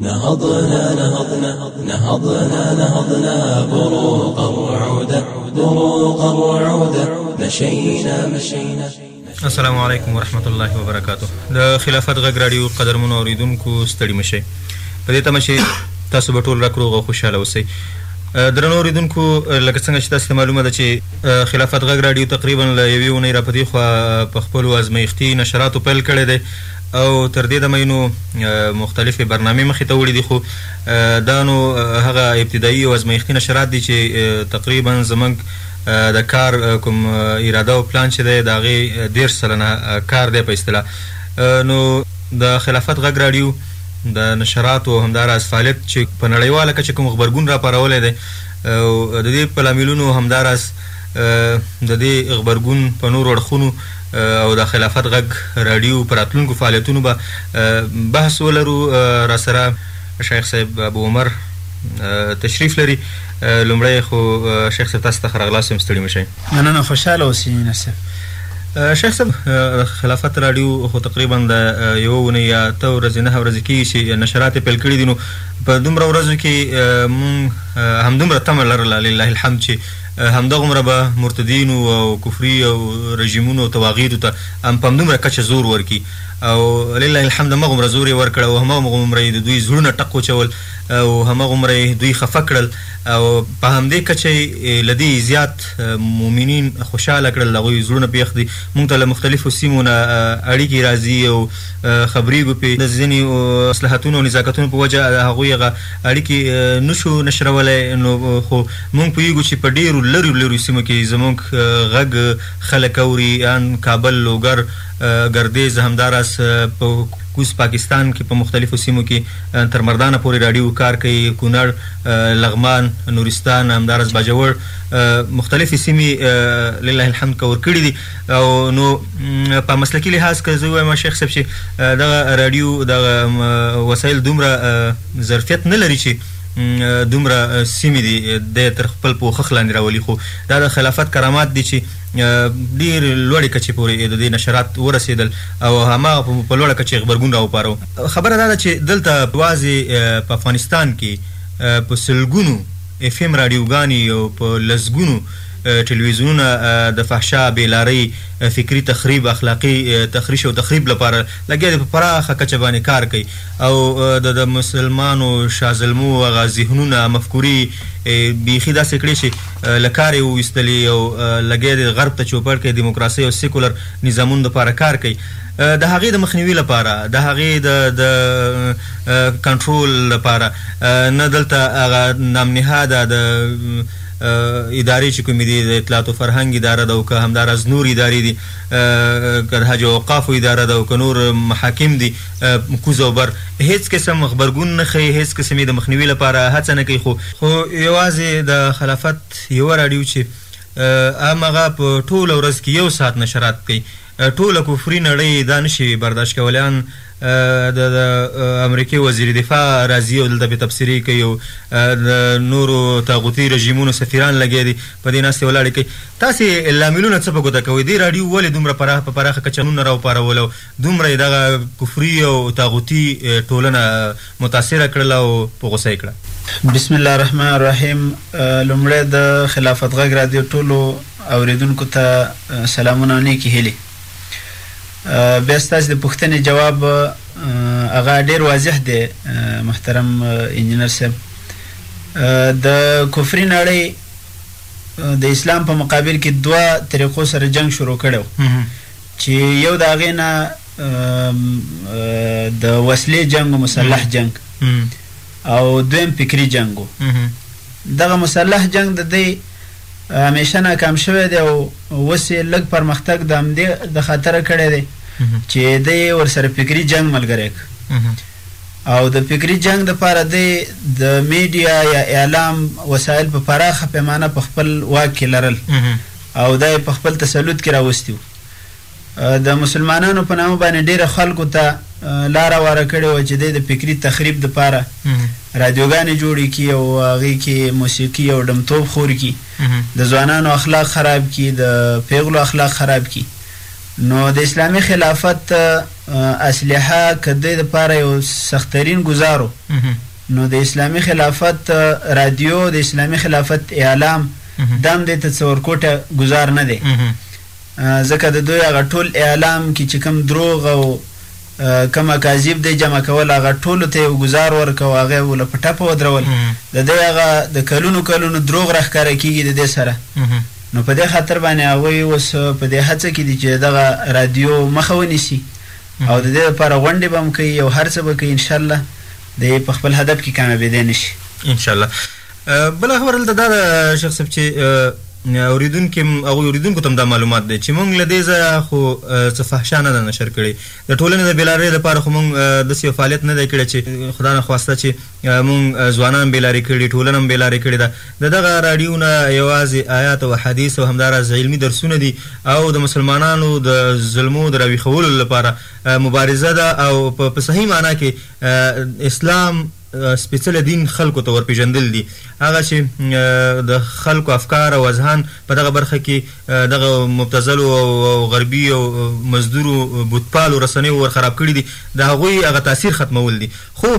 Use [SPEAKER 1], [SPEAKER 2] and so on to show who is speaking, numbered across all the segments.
[SPEAKER 1] نهضنا نهضنا نهضنا نهضنا بروق الرعود بروق الرعود مشينا مشينا
[SPEAKER 2] السلام علیکم ورحمت الله وبرکاته د خلافت غږ راډیو قدرمنو اوریدونکو ستړي مشي په دې تمه چې تاسو به ټول راکړو او خوشاله اوسئ درنو اوریدونکو لکه څنګه چې تاسو معلومه ده چې خلافت غږ راډیو تقریبا له یوې اونۍ راپدې خو په خپل ازمایښتي نشراتو پیل کړی دی او تر دې دمه یې نو مختلفې برنامې مخې ته وړې دي خو دا نو هغه ابتدایي او ازمایښتي نشرات دي چې تقریبا زمونږ د کار کوم اراده او پلان چې دی د هغې دېرش سلنه کار دی په اصطلاح نو د خلافت غږ راډیو د نشراتو او همداراز فعالیت چې په نړیواله کچه کوم غبرګون راپارولی دی او د دې په لاملونو همداراز د دې غبرګون په نورو اړخونو او د خلافت غږ راډیو په راتلونکو فعالیتونو به بحث ولرو راسره شیخ صاحب ابو عمر تشریف لري لومړی خو شیخ صاحب تاسو ته خرغلاس یم ستړي مشئ
[SPEAKER 3] مننه خوشاله اوسئ نصر صاحب
[SPEAKER 2] شیخ صاحب خلافت راډیو خو تقریبا د یو ونې یا ته ورځې نه ورځې کېږي چې نشرات پیل کړي دي نو په دومره ورځو کې مونږ همدومره تمه لرله لله الحمد چې همدغومره به مرتدینو او کفري او رژیمونو او طواغیتو ته هم په همدومره کچه زور ورکړي او لله الحمد همغومره زور یې ورکړ او همغومره یې د دوی زړونه ټق وچول او همغومره یې دوی خفه کړل او په همدې کچه یې له دې زیات مؤمنین خوشحاله کړل د هغوی زړونه پۀ یخ دي مونږ ته له مختلفو سیمو نه اړیکې راځي او خبرېږو پرې، د ځينې مصلحتونو او نزاکتونو په وجه د هغوی هغه اړيکې نه شو نشرولای نو خو مونږ پوهېږو چې په ډېرو لرې لرې سيمو کې زمونږ غږ خلک اوري ان کابل، لوګر، ګردېز همدا راز په کوز پاکستان کې په مختلفو سيمو کې تر مردانه پورې راډيو کار کوي، کونړ، لغمان، نورستان همدا راز باجوړ مختلفې سيمې لله الحمد کور کړي دي. او نو په مسلکي لحاظ که زه وایم شیخ صاحب چې دغه رادیو دغه وسایل دومره ظرفیت نه لري چې دومره سیمې دي د تر خپل پوخخ لاندې راولي خو دا د خلافت کرامات دي چې ډیر لوړې کچې پورې د دې نشرات ورسېدل او هماغه په لوړه کچې غبرګون راوپارو خبره دا ده چې دلته یوازې په افغانستان کې په سلګونو اف ام رادیوګانې او په لسګونو ټلویزیونونه د فحشا، بې لارۍ، فکري تخریب، اخلاقي تخریش او تخریب لپاره لګیا دي، په پراخه کچه باندې کار کوي او د د مسلمانو شازلمو هغه ذهنونه، مفکورې یې بیخي داسې کړې چې له کاره یې وویستلې او لګیا دي غرب ته چوپړ کوي، دیموکراسۍ او سیکولر نظامونو لپاره کار کوي. د هغې د مخنیوي لپاره، د هغې د د کنټرول لپاره نه دلته هغه نامنهاده د. ادارې چې کومې دي د اطلاعات او فرهنګ اداره ده او که همداراز نور ادارې دي که د حج او اوقافو اداره ده او که نور محاکم دي کوز او بر هیڅ قسم غبرګون نه ښیي هیڅ قسم یې د مخنیوي لپاره هڅه نه کوي خو خو یوازې د خلافت یوه راډیو چې همغه په ټوله ورځ کې یو ساعت نشرات کوي ټوله کفری نړی دا نشی برداشت کولی ان د د امریکی وزیر دفاع راځی او دلته پی تبصری کوي او د نورو طاغوتی رژیمونو سفیران لګیا دی په دی ناستی ولاړی کوي تاسی لاملونه څه په ګوته کوی دی راډیو ولی دومره پراخ په پراخه کچه نونه راوپارول او دومره یی دغه کفری او طاغوتی ټولنه متاثره کړل او په غوسه یې کړه.
[SPEAKER 3] بسم الله الرحمن الرحیم لومړی د خلافت غږ رادیو ټولو اوریدونکو ته سلامونه او نیکې هیلې بیا ستاسې د پوښتنې جواب هغه ډیر واضح دی محترم انجینر صاحب د کفري نړۍ د اسلام په مقابل کې دوه طریقو سره جنګ شروع کړی و چې یو د هغې نه د وسلې جنګ او مسلح جنګ او دویم فکري جنګ دغه مسلح جنګ د دی همیشه ناکام شوی دی او اوس یې لږ پرمختګ د همدې د خاطره کړی دی چې دی ورسره فکري جنګ ملګری کړ او د فکري جنګ دپاره دی د میډیا یا اعلام وسایل په پراخه پیمانه په خپل واک کې لرل او دا یې په خپل تسلط کې راوستي وو د مسلمانانو په نامه باندې ډېرو خلکو ته لار اواره کړې وه چې دی د فکري تخریب لپاره رادیوګانې جوړې کړي او هغې کې موسیقي او ډمتوب خور کړي، د ځوانانو اخلاق خراب کړي، د پېغلو اخلاق خراب کړي. نو د اسلامي خلافت اسلحه که د دی لپاره یو سخترین ګوزار و، نو د اسلامي خلافت رادیو او د اسلامي خلافت اعلام دا هم دی ته څه ورکوټه ګوزار نه دی. ځکه د دوی هغه ټول اعلام کی چی کوم دروغ او کوم اکاذیب دی جمع کول هغه ټولو ته یو ګزار ورکه او هغه وله په ټپه ودرول د دی هغه د کلونو کلونو دروغ را ښکاره کیږی د دی سره نو په دی خاطر باندی هغوی اوس په دی هڅه کی دی چی د دغه رادیو مخه ونیسی او د دی لپاره غونډی به هم کوی او هر څه به کوی انشاالله دی په خپل هدف کی
[SPEAKER 2] کامیابیدای نشی. انشاالله. بله خبره دلته دا ده شیخ صاحب چې اوریدونکي هم هغوی اوریدونکو ته هم دا معلومات دی چې موږ له دې ځایه خو څه فحشا نه ده نشر کړې د ټولنې د بېلارۍ لپاره خو موږ داسې یو فعالیت نه دی کړی چې خدا نه خواسته چې موږ ځوانان بېلارې کړي ټولنه هم بېلارې کړې ده د دغه راډیو نه یوازې آیات او احادیث او همداراز علمي درسونه دي او د مسلمانانو د ظلمو د راویښولو لپاره مبارزه ده او په صحیح معنا کې اسلام سپېڅلی دین خلکو ته ورپېژندل دي، هغه چې د خلکو افکار او اذهان په دغه برخه کې دغه مبتذلو او غربي او مزدورو بتپالو رسنیو ورخراب کړي دي، د هغوی هغه تاثیر ختمول دي. خو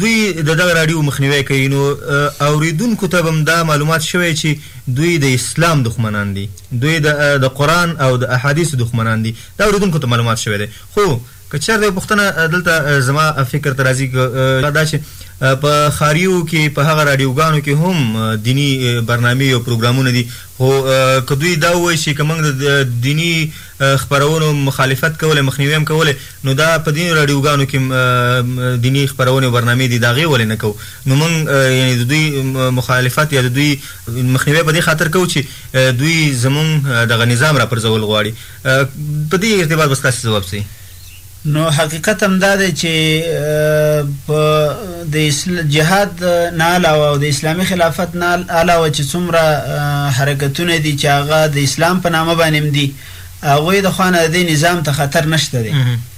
[SPEAKER 2] دوی د دغه راډیو مخنیوی کوي، نو اورېدونکو ته به هم دا معلومات شوی چې دوی د اسلام دښمنان دي، دوی د قرآن او د احادیثو دښمنان دي، دا اورېدونکو ته معلومات شوی دی، خو که چېرته یوه پوښتنه دلته زما فکر ته راځي هغه دا چې په ښاریو کې په هغه راډیوګانو کې هم دیني برنامې او پروګرامونه دي خو که دوی دا ووایي چې که موږ د دیني خپرونو مخالفت کولی مخنیوی هم کولی نو دا په دیني راډیوګانو کې دیني خپرونې او برنامې دي د هغې ولې نه کوو نو موږ یعنې د دوی مخالفت یا د دوی مخنیوی په دې خاطر کوو چې دوی زموږ دغه نظام راپرځول غواړي په دې اعتبار به ستاسې ځواب څه وي؟
[SPEAKER 3] نو حقیقت هم دا دی چې په د جهاد نه علاوه او د اسلامي خلافت نه علاوه چې څومره حرکتونه دي چې هغه د اسلام په نامه باندې دي هغوی د خوا نه د نظام ته خطر نشته دی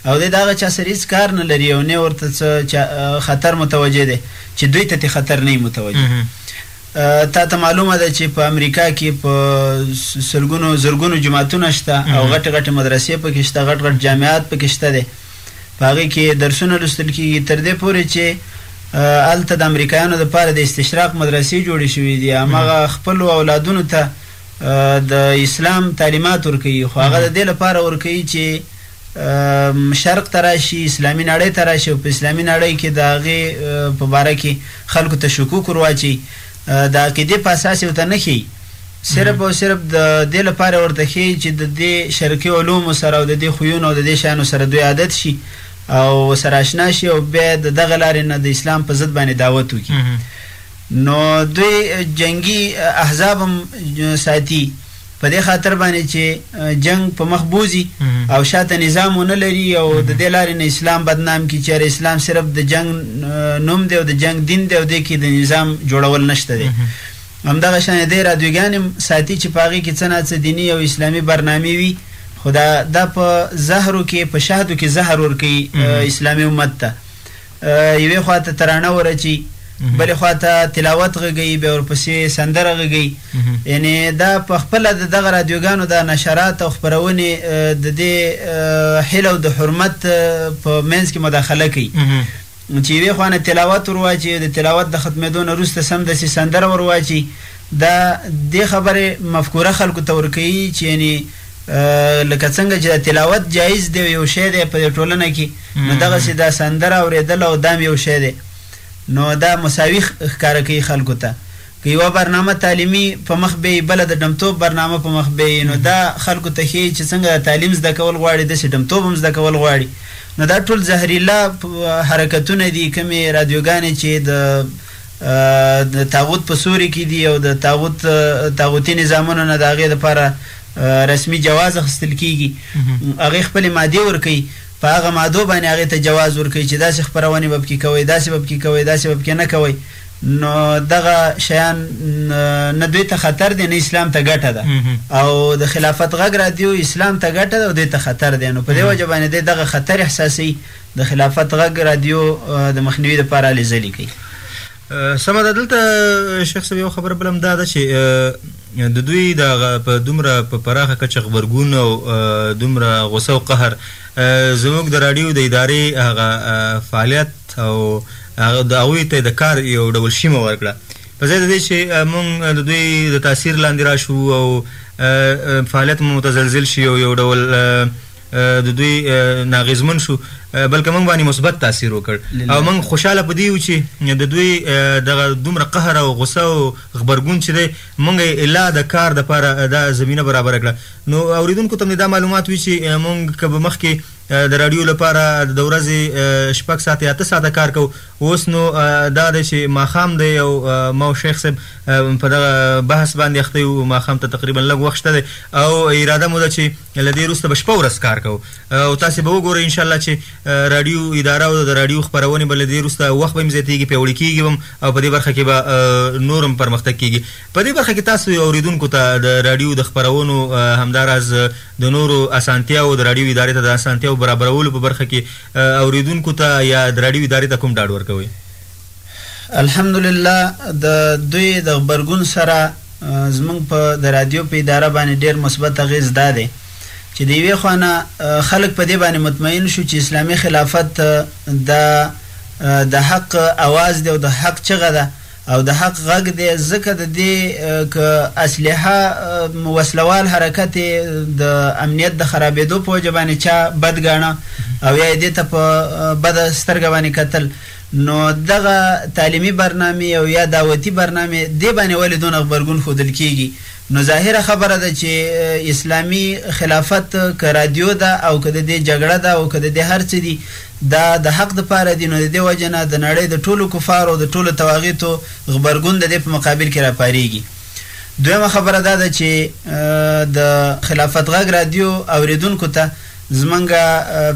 [SPEAKER 3] او دی د هغه چا سره هېڅ کار نه لري او نه ورته څه خطر متوجه دی چې دوی ته ترې خطر نه وي متوجه تاته معلومه ده چی په امریکا کی په سلګونو زرګونو جوماتونه شته او غټی غټی مدرسی پکی شته غټ غټ جامعات پکی شته دی په هغی کی درسونه لوستل کیږی تر دی پوری چی هلته د امریکایانو د پاره د استشراق مدرسی جوړی شوی دی همغه خپلو اولادونو ته د اسلام تعلیمات ورکوی خو هغه د دی لپاره ورکوی چی شرق ته راشي، اسلامي نړۍ ته راشي او په اسلامي نړۍ کې د هغې په باره کې خلکو ته شکوک ور واچوي، د عقیدې په اساس یې ورته نه ښيي، صرف او صرف د دې لپاره ورته ښيي چې د دې شرقي علومو سره او د دې خویونو او د دې شیانو سره دوی عادت شي او ورسره اشنا شي او بیا یې د دغه لارې نه د اسلام په ضد باندې دعوت وکړي. نو دوی جنګي احزاب هم ساتي. په دې خاطر باندې چې جنګ په مخ بوځي او شاته نظام ونه لري او د دې لارې نه اسلام بدنام کی چې اسلام صرف د جنګ نوم دی او د جنګ دین دی او دې کې د نظام جوړول نشته دی همدغه شان دې رادیوګانې ساتي چې په هغې کې څه ناڅه دیني او اسلامي برنامې وي خو دا دا په زهرو کې په شهدو کې زهر ورکوي اسلامي امت ته یوې خوا ته ترانه ورچي بلې خوا ته تلاوت غږوي بیا ورپسې سندره غږوي یعنې دا په خپله د دغه رادیوګانو دا نشرات او خپرونې د دې حل او د حرمت په منځ کې مداخله کوي چې یوې خوا نه تلاوت ورواچي د تلاوت د ختمېدو نه وروسته سمدستي سندره ورواچي دا دې خبرې مفکوره خلکو ته ورکوي چې یعنې لکه څنګه چې دا تلاوت جایز دی او یو شی دی په دې ټولنه کې نو دغسې دا سندره اورېدل او دام یو شی دی نو دا مساوي ښکاره کوي خلکو ته که یوه برنامه تعلیمي په مخ بییي بله د ډمتوب برنامه په مخ بییي نو دا خلکو ته ښیي چې څنګه دا تعلیم زده کول غواړي داسې ډمتوب هم زده کول غواړي نو دا ټول زهریلا حرکتونه دي کومې رادیوګانې چې د د طاغوت په سوري کې دي او د طاغوت طاغوتي نظامونو نه د هغې لپاره رسمي جواز اخیستل کیږي هغې خپلې مادې ورکوي په هغه مادو باندې هغې ته جواز ورکوي چې داسې خپرونې به پکې کوئ، داسې به پکې کوئ، داسې به پکې نه کوئ، نو دغه شیان نه دوی ته خطر دی، نه اسلام ته ګټه ده او د خلافت غږ رادیو اسلام ته ګټه ده او دوی ته خطر دی، نو په دې وجه باندې دی دغه خطر احساسوي، د خلافت غږ رادیو د مخنیوي لپاره هلې ځلې کوي.
[SPEAKER 2] سمه ده دلته شیخ صاحب یو خبره بل هم دا ده چې د دوی د په دومره په پراخه کچه غبرګون او دومره غوسه او قهر زموږ د راډیو د ادارې هغه فعالیت او هغه د هغوی ته د کار یو ډول شیمه ورکړه په ځای د دې چې موږ د دوی د تاثیر لاندې راشو او فعالیت مو متزلزل شي او یو ډول د دوی ناغیزمن شو بلکې موږ باندې مثبت تاثیر وکړ او موږ خوشاله پدې یو چې د دوی دغه دومره قهر او غصه او غبرګون چې دی موږ الا د کار د لپاره دا زمينه برابر کړه نو اوریدونکو ته دا معلومات وي چې موږ کبه مخکې د رادیو لپاره د ورځې شپږ ساعته اته ساعته کار کو اوس نو دا دی چې ماخام دی او ما او شیخ صاحب په دغه بحث باندې اخته یو ماخام ته تقریبا لږ وخت شته او اراده مو ده چې له دې وروسته به شپه ورځ کار کوو او تاسې به وګورئ ان شاء الله چې راډیو اداره او د راډیو خپرونې به له دې وروسته وخت به هم زیاتېږي پیاوړي کېږي به هم او په دې برخه کې به نور هم پرمختګ کېږي په دې برخه کې تاسو اورېدونکو ته د راډیو د خپرونو همداراز د نورو اسانتیاو د راډیو ادارې ته د اسانتیاو برابرولو په برخه کې اورېدونکو ته یا د راډیو ادارې ته کوم ډاډ ورکوئ
[SPEAKER 3] الحمدلله د دوی د غبرګون سره زمونږ په د رادیو په اداره باندې ډیر مثبت اغیز دا دی چې د یوې خوا نه خلک په دې باندې مطمئن شو چې اسلامي خلافت دا د حق اواز دی او د حق چغه ده او د حق غږ دی ځکه د دې ک اسلحه وسلوال حرکت د امنیت د خرابېدو په وجه باندې چا بد ګاڼه او یا دې ته په بد سترګه باندې کتل نو دغه تعلیمي برنامې او یا دعوتي برنامې دې باندې ولې دونه غبرګون ښودل کېږي؟ نو ظاهره خبره ده چې اسلامي خلافت که رادیو ده او که د دې جګړه ده او که د دې هر څه دي دا د حق لپاره دي نو د دې وجه نه د نړۍ د ټولو کفارو او د ټولو طواغیتو غبرګون د دې په مقابل کې راپارېږي. دویمه خبره دا ده چې د خلافت غږ رادیو اورېدونکو ته زمونږ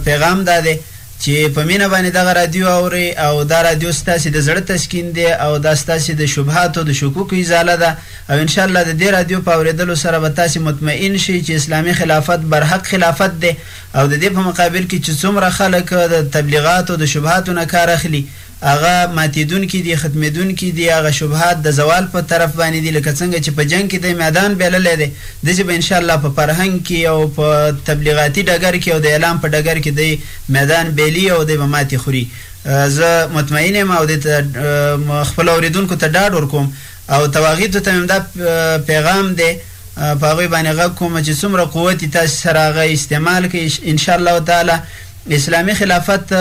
[SPEAKER 3] پیغام دا دی، چې په مینه باندې دغه رادیو اورئ او دا رادیو ستاسې د زړه تسکین دی او دا ستاسې د شبهاتو د شکوکو ازاله ده او ان شاءالله د دې رادیو په اورېدلو سره به تاسې مطمئین شئ چې اسلامي خلافت برحق خلافت دی او د دې په مقابل کې چې څومره خلک د تبلیغاتو د شبهاتو نه کار اخلي هغه ماتېدونکي دي، ختمېدونکي دي، هغه شبهات د زوال په طرف باندې دي، لکه څنګه چې په جنګ کې دی میدان بېللی دی، داسې به انشاالله په فرهنګ کې او په تبلیغاتي ډګر کې او د اعلام په ډګر کې دی میدان بېلي او دی به ماتې خوري. زه مطمئن یم او دې ته خپلو اورېدونکو ته ډاډ ورکوم او طواغیتو ته مې همدا پیغام دی، په هغوی باندې غږ کوم چې څومره قوت یې تاسې سره هغه استعمال کړئ، انشاالله تعالی اسلامي خلافت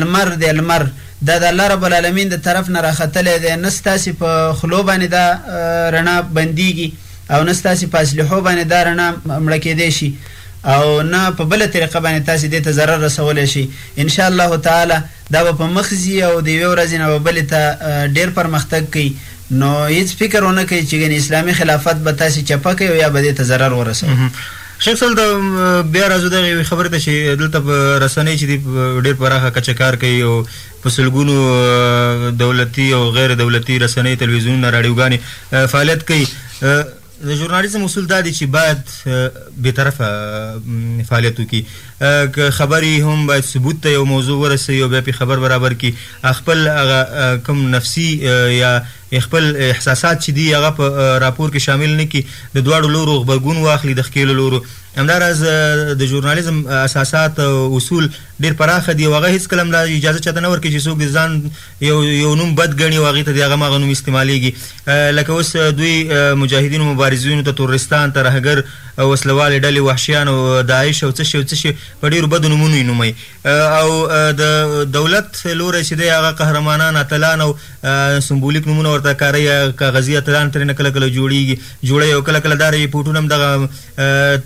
[SPEAKER 3] لمر دی لمر دا د الله رب العالمين د طرف نه راختلی دی نه ستاسې په خلو باندې دا رڼا بنديږي او نه ستاسې په اسلحو باندې دا رڼا مړه کېدی شي او نه په بله طريقه باندې تاسې دې ته ضرر رسولی شي ان شاء الله تعالی دا به په مخ ځي او د يوې ورځې نه به بلې ته ډېر پرمختګ کوي نو هيڅ فکر ونه کړئ چې ګنې اسلامي خلافت به تاسې چپه کړي او يا به دې ته ضرر ورسوي.
[SPEAKER 2] شیخ صاحب دلته بیا راځو دغې یوې خبرې ته چې دلته رسنۍ چې دي په ډېر پراخه کچه کار کوي او په سلګونو دولتي او غیر دولتي رسنۍ تلویزیونونه راډیوګانې فعالیت کوي د ژورنالیزم اصول دا دي چې باید بې طرفه فعالیت وکړي که خبرې هم باید ثبوت ته یو موضوع ورسوي او بیا پې خبر برابر کړي خپل هغه کوم نفسي یا خپل احساسات چې دي هغه په راپور کې شامل نه کړي، د دواړو لورو غبرګون واخلي، د ښکېلو لورو. همدا راز د ژورنالېزم اساسات او اصول ډېر پراخه دي او هغه هېڅکله هم دا اجازه چاته نه ورکوي چې څوک د ځان یو یو نوم بد ګڼي او هغې ته دې هغه مغه نوم استعمالېږي لکه اوس دوی مجاهدینو مبارزینو ته ترورېستان، ترهګر، وسله والې ډلې، وحشیان او داعش او څه شي او څه شي په ډېرو بدو نومونو یې نوموي. او د دولت لوری چې دی هغه قهرمانان، اتلان او سمبولیک نومونه ورته کاروي، کاغذي اتلان ترېنه کله کله جوړېږي، جوړوي او کله کله دا ريپوټونه هم دغه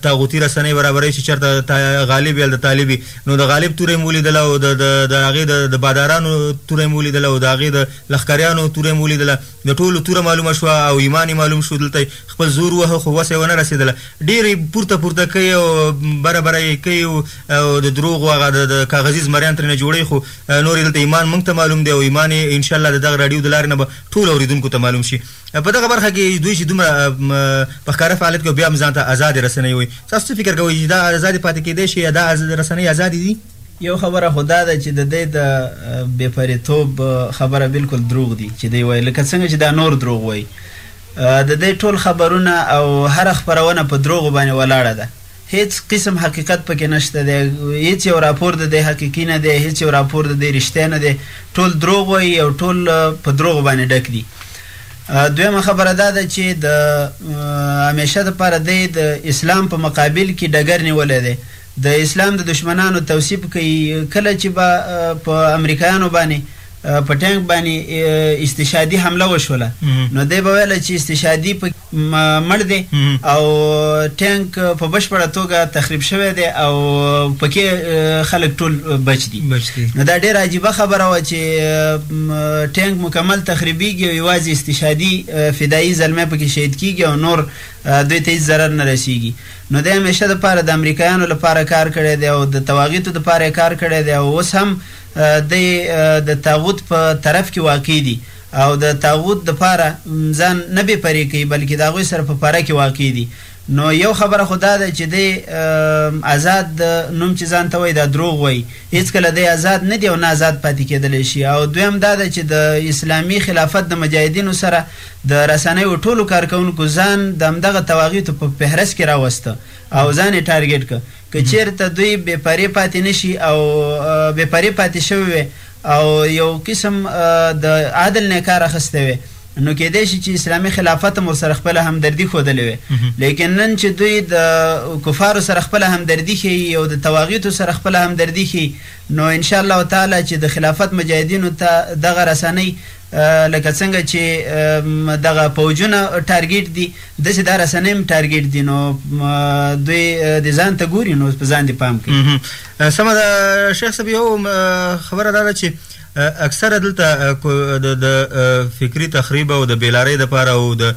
[SPEAKER 2] طاغوتي رسنۍ برابروي چې چېرته غالب وي هلته طالب وي، نو د غالب توره هم وليدله او د هغې د بادارانو توره هم وليدله او د هغې د لښکريانو توره هم وليدله، د ټولو توره معلومه شوه او ایمان یې معلوم شو، دلته یې خپل زور ووهه خو وسه یې ونه رسېدله، ډېر یې پورته پورته کئ او بره بره یې کئ او د دروغو هغه د د کاغذي زمریان ترېنه جوړئ خو نور یې دلته ایمان مونږ ته معلوم دی او ایمان یې ان شاءالله د دغه راډیو د لارې نه به ټولو اورېدونکو ته معلوم شي په دغه برخه کې دوی چې دومره په ښکاره فعالیت کوي بیا هم ځان ته ازادې رسنۍ وایي تاسو څه فکر کوئ چې دا ازادې پاتې کېدای شي یا دا رسنۍ ازادې دي؟
[SPEAKER 3] یو خبره خو دا ده چې د دی د بې پرې توب خبره بلکل دروغ دي چې دی وایي لکه څنګه چې دا نور دروغ وایي د دی ټول خبرونه او هره خپرونه په دروغو باندې ولاړه ده هیڅ قسم حقیقت پکې نشته دی هیڅ یو راپور د دی حقیقي نه دی هیڅ یو راپور د دی رښتیا نه دی ټول دروغ وایي او ټول په دروغو باندې ډک دي دویمه خبره دا ده چې د همیشه لپاره دی د اسلام په مقابل کې ډګر نیولی دی د اسلام د دشمنانو توصیف کوي کله چی به په امریکایانو بانی په ټانک بانی استشهادی حمله وشوله نو دی به ویل چی استشهادی په مړ دی او ټانک په بشپړه توګه تخریب شوی دی او پکی خلک ټول بچ دی نو دا ډیره عجیبه خبره وه چی ټانک مکمل تخریبیږی او یوازی استشهادی فدایی زلمی پکی شهید کیږی او نور دوی ته هیڅ ضرر نه رسیږي نو دی همیشه د پاره د امریکایانو له پاره کار کړی دی او د طواغیتو د پاره یې کار کړی دی او اوس هم دی د طاغوت په طرف کې واقع دي او د طاغوت د پاره ځان نه بې پرې کوي بلکې د هغوی سره په پره کې واقع دي نو یو خبره خو دا ده چې دی ازاد نوم چې ځان ته وایي دا دروغ وایي هیڅ کله دی ازاد نه دي او نه ازاد پاتې کیدلی شي او دویم دا ده چې د اسلامي خلافت د مجاهدینو سره د رسنیو ټولو کارکوونکو ځان د همدغه تواغیتو په فهرست کې راوسته او ځان یې ټارګېټ کړ، که چېرته دوی بې پرې پاتې نه شي او بې پرې پاتې شوی وی او یو قسم د عدل نه یې کار اخیستی وی، نو کېدای شي چې اسلامي خلافت هم ورسره خپله همدردي ښودلې وی، لیکن نن چې دوی د کفارو سره خپله همدردي ښيي او د تواغیتو سره خپله همدردي ښيي، نو ان شاء الله تعالی چې د خلافت مجاهدینو ته دغه رسنۍ لکه څنګه چې دغه پوجونه ټارګیټ دي داسې دا رسنۍ هم ټارګیټ دي نو دوی د ځان ته ګوري نو په ځان دې پام کوي
[SPEAKER 2] سمه ده شیخ صاحب یو خبره دا ده چې اکثره دلته د فکری تخریب او د بیلارۍ لپاره او د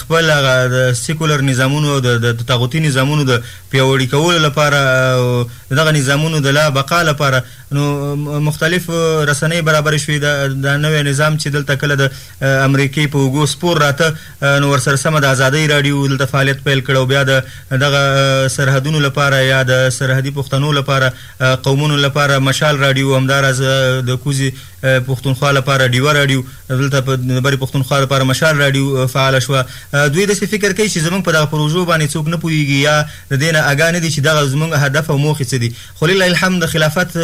[SPEAKER 2] خپل د سیکولر نظامونو او د طاغوتي نظامونو د پیاوړي کولو لپاره دغه نظامونو د لا بقا لپاره نو مختلف رسنۍ برابرې شوې، دا نوی نظام چې دلته کله د امريکې په اوږو سپور راته، نو ورسره سمه د ازادۍ راډيو دلته فعاليت پيل کړ او بيا د دغه سرحدونو لپاره يا د سرحدي پښتنو لپاره، قومونو لپاره مشال راډيو، همدا راز د کوزې پښتونخوا لپاره ډيوه راډيو، دلته د برې پښتونخوا لپاره مشال راډيو فعاله شوه. دوی داسې فکر کوي چې زموږ په دغه پروژو باندې څوک نه پوهېږي يا د دې نه اګاه نه دي چې دغه زموږ هدف او موخې څه دي خو لله الحمد د خلافت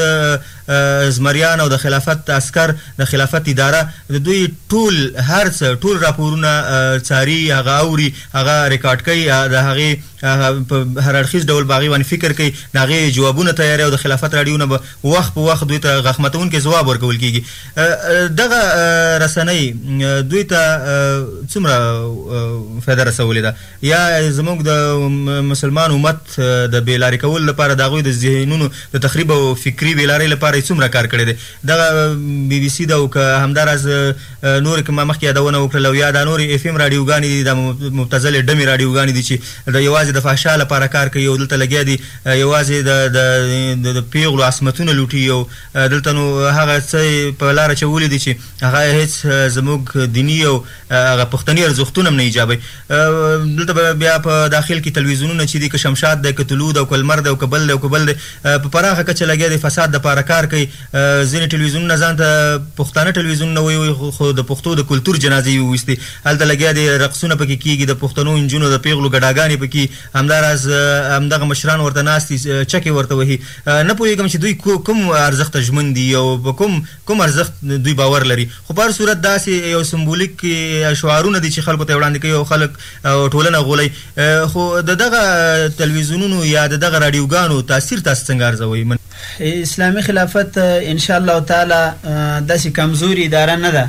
[SPEAKER 2] زمریان او د خلافت عسکر، د خلافت اداره د دوی ټول هر څه، ټول راپورونه څاري، هغه اوري، هغه ریکارډ کوي، د هغې په هر اړخیز ډول به هغې باندې فکر کوي، د هغې جوابونه تیاروي او د خلافت راډیو نه به وخت په وخت دوی ته غخ ماتوونکی ځواب ورکول کېږي. دغه رسنۍ دوی ته څومره فایده رسولې ده؟ یا زموږ د مسلمان امت د بې لارې کولو لپاره د هغوی د ذهنونو د تخریب او فکري بې لارۍ لپاره یې څومره کار کړی دی. دغه بي بي سي ده او که همدا راز نورې که ما مخکې یادونه وکړل او یا دا نورې اېف اېم راډیو ګانې دي، دا مبتذلې ډمې راډیو ګانې دي چې د یوازې د فحشا لپاره کار کوي او دلته لګیا دي یوازې د د د پېغلو عصمتونه لوټي او دلته نو هغه څه یې په لاره اچولي دي چې هغه هېڅ زموږ دیني او هغه پښتني ارزښتونه هم نه ایجابوي. دلته به بیا په داخل کې تلویزیونونه چې دي، که شمشاد دی، که طلوع ده او که لمر دی او که بل دی او که بل دی، په پراخه کچه لګیا دي فساد دپاره کار کوي. ځینې ټلویزیونونه ځان ته پښتانه ټلویزیونونه ویوي خو د پښتو د کلتور جنازې یې وویستې. هلته لګیا دي رقصونه پکې کېږي، د پښتنو نجونو د پېغلو ګډاګانې پکې همداراز همدغه مشران ورته ناست دي چکې ورته وهي. نه پوهېږم چې دوی کوم ارزښت ته ژمن دي او په کوم کوم ارزښت دوی باور لري، خو په هر صورت داسې یو سمبولیک شعارونه دي چې خلکو ته یې وړاندې کوي او خلک او ټولنه غولوي، خو د دغه تلویزیونونو یا د دغه راډیوګانو تاثیر تاسو څنګه ارزوئ؟
[SPEAKER 3] اسلامي خلافت انشاءالله تعالی داسې کمزورې اداره نه ده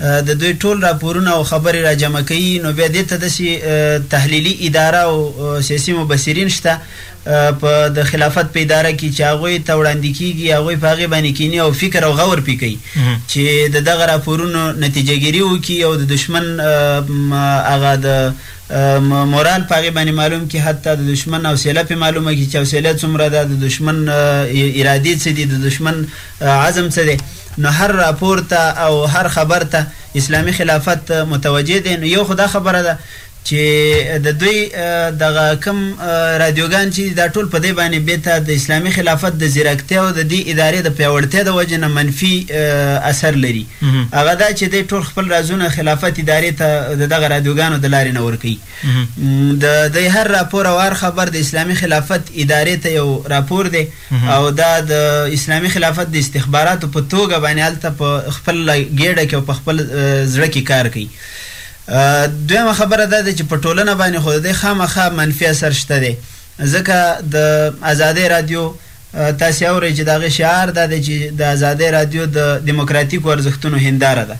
[SPEAKER 3] د دوی ټول راپورونه او خبرې را جمع کوي نو بیا دې ته داسې تحلیلي اداره او سیاسي مبصرین شته په د خلافت په اداره کې چې هغوی ته وړاندې کېږي هغوی په هغې باندې کېني او فکر او غور پرې کوي چې د دغه راپورونو نتیجه ګیري وکړي او د دښمن هغه د مورال په هغې باندې معلوم کړي حتی د دښمن حوصله پرې معلومه کړي چې حوصله یې څومره ده د دښمن ارادې څه دي د دښمن عزم څه دی نو هر راپور ته او هر خبر ته اسلامي خلافت متوجه دی نو یو خو دا خبره ده چې د دوی دغه کوم رادیوګان چې دي دا ټول په دې باندې بېته د اسلامي خلافت د ځیرکتیا او د دې ادارې د پیاوړتیا د وجې نه منفي اثر لري هغه دا چې دی ټول خپل رازونه خلافت ادارې ته د دغه رادیوګانو د لارې نه ورکوي د دوی هر راپور او هر خبر د اسلامي خلافت ادارې ته یو راپور دی او دا د اسلامي خلافت د استخباراتو په توګه باندې هلته په خپله ګېډه کې او په خپل زړه کې کار کوي. دویمه خبره دا ده چې په ټولنه باندې خو د دې خامخا منفي اثر شته دی، ځکه د ازادۍ راډیو تاسې اورئ چې د هغې شعار دا دی چې د ازادۍ راډیو د دیموکراتیکو ارزښتونو هنداره ده.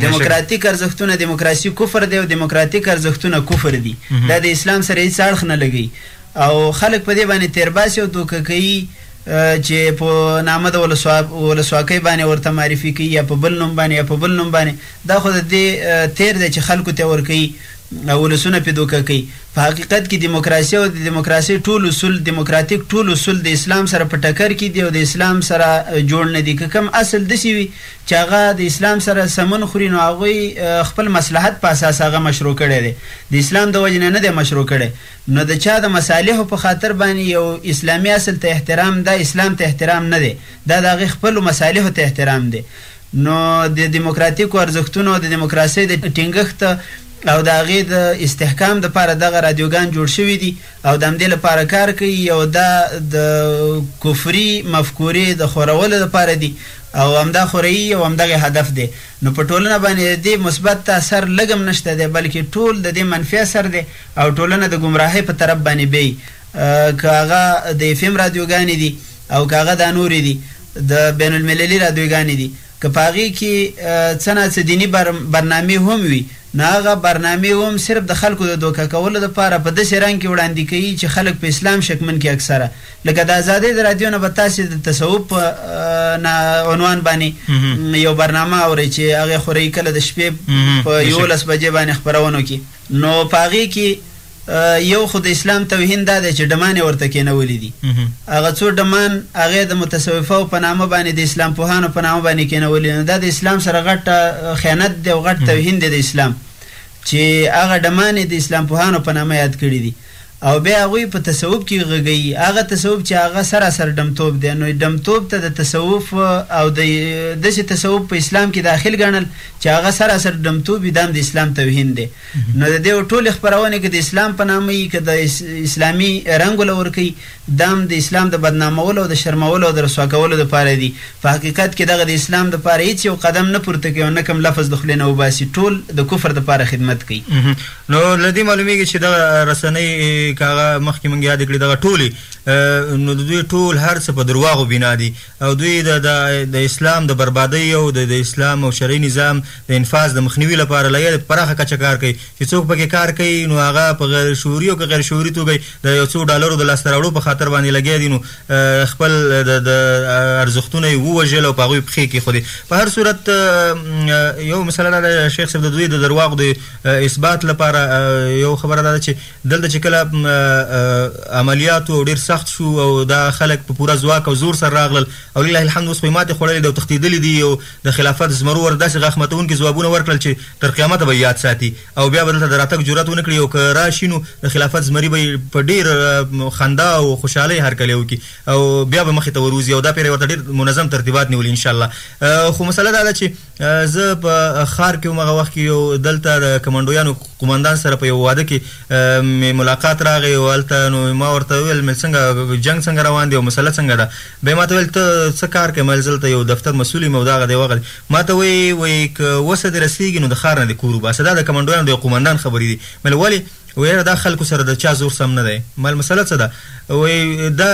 [SPEAKER 3] دیموکراتیک ارزښتونه دیموکراسي کفر دی او دیموکراتیک ارزښتونه کفر دي. دا د اسلام سره هېڅ اړخ نه لګوي. او خلک په دې باندې تېر باسي او دوکه کوي چې په نامه د ولسواکۍ باندې ورته معرفي کوي یا په بل نوم باندې یا په بل نوم باندې دا خو د دې تېر دی چې خلکو ته ورکوي او ولسونه پرې دوکه کوي په حقیقت کې دیموکراسي او د دیموکراسۍ ټول اصول دیموکراتیک ټول اصول د اسلام سره په ټکر کې دي او د اسلام سره جوړ نه دي که کوم اصل داسې وي چې هغه د اسلام سره سمون خوري نو هغوی خپل مصلحت په اساس هغه مشروع کړی دی د اسلام د وجې نه نه دی مشروع کړی نو د چا د مصالحو په خاطر باندې یو اسلامي اصل ته احترام دا اسلام ته احترام نه دی، دا د هغه خپلو مصالحو ته احترام دی. نو د دیموکراتیکو ارزښتونو او د دیموکراسۍ د ټینګښت او د هغې د استحکام لپاره دغه رادیوګان جوړ شوي دي او د همدې لپاره کار کوي او دا د کفري مفکورې د خورولو لپاره دي او همدا خوريي او همدغه هدف دی. نو په ټولنه باندې د دې مثبت اثر لږ هم نشته دی بلکې ټول د دې منفي اثر دی. او ټولنه د ګمراهۍ په طرف باندې بيي که هغه د ايف ايم راديوګانې دي او که هغه دا نورې دي د بين المللي راديوګانې دي که په هغې کې څه نا څه ديني برنامې هم وي نو هغه برنامې هم صرف د خلکو د دوکه کولو لپاره په داسې رنګ کې وړاندې کوي چې خلک په اسلام شکمن کړي اکثره لکه د ازادۍ د راديو نه به تاسې د تصوف په عنوان باندې يو برنامه اورئ چې هغه خورئ کله د شپې په يولس بجې باندې خپرونو کې نو په هغې کې یو خو د اسلام توهین دا دی چې ډمان یې ورته کېنولي دي. هغه څو ډمان هغه د متصوفه په نامه باندې د اسلام پوهانو په نامه باندې کېنولي دي، نو دا د اسلام سره غټ خیانت دی او غټ توهین دی د اسلام چې هغه ډمان یې د اسلام پوهانو په نامه یاد کړي دي. او بیا هغوی په تصوف کی غږیی هغه تصوف چی هغه سراسر ډمتوب دی نو ډمتوب ته د تصوف او د دسی تصوف په اسلام کی داخل ګڼل چی هغه سراسر ډمتوب وی دا هم د اسلام توهین دی نو د دیو ټولی خپرونی که د اسلام په نامه یی که د اسلامی رنګ وله ورکوی دا هم د اسلام د بدنامولو او د شرمولو او د رسوا کولو لپاره دی په حقیقت کی دغه د اسلام لپاره هیڅ یو قدم نه پورته کوی او نه کوم لفظ د خولی نه وباسی ټول د کفر لپاره خدمت کوی.
[SPEAKER 2] نو له دې معلومېږي چې دغه رسنۍ که هغه مخکې مونږ یادې کړې دغه ټولې نو د دوی ټول هر څه په درواغو بنا دي او دوی د د اسلام د بربادۍ او د د اسلام او شرعي نظام د انفاذ د مخنیوي لپاره له یاده په پراخه کچه کار کوي چې څوک پکې کار کوي نو هغه په غیر شعوري او که غیر شعوري توګه د یو څو ډالرو د لاسته راوړو په خاطر باندې لګیا دي نو خپل د د ارزښتونه یې ووژل او په هغوی پښې کېښودې په هر صورت یو مسله دا ده شیخ صاحب د دوی د درواغو د اثبات لپاره یو خبره دا ده چې دلته چې کله عملیات او ډیر سخت شو او دا خلک په پوره ځواک او زور سره راغلل او لله الحمد اوس خو ماته خوړلې ده او تختیدلي دي او د خلافت زمرو ورته داسې غاښ ماتونکي ځوابونه ورکړل چې تر قیامته به یې یاد ساتي او بیا به دلته د راتګ جرات ونه کړي او که راشي نو د خلافت زمري به یې په ډیر خندا او خوشحالۍ هرکلی وکړي او بیا به مخې ته وروځي او دا پیره یې ورته ډیر منظم ترتیبات نیولي انشاالله خو مسله دا ده چې زه په ښار کې وم هغه وخت کې یو دلته د کمانډویانو قوماندان سره په یو واده کې مې ملاقات راغی او هلته نو ما ورته ویل مې څنګه جنګ څنګه روان دی او مسله څنګه ده به ما ته ویل ته څه کار کوې مل زلته یو دفتر مسول یم او داغه دی وغه ما ته وی وی که وسه دې رسیږي نو د ښار نه دې کور وباسه دا د کمانډویانو د یو قوماندان خبرې دي مل ولې ويره دا خلکو سره د چا زور سم نه دی مال مسله څه ده وای دا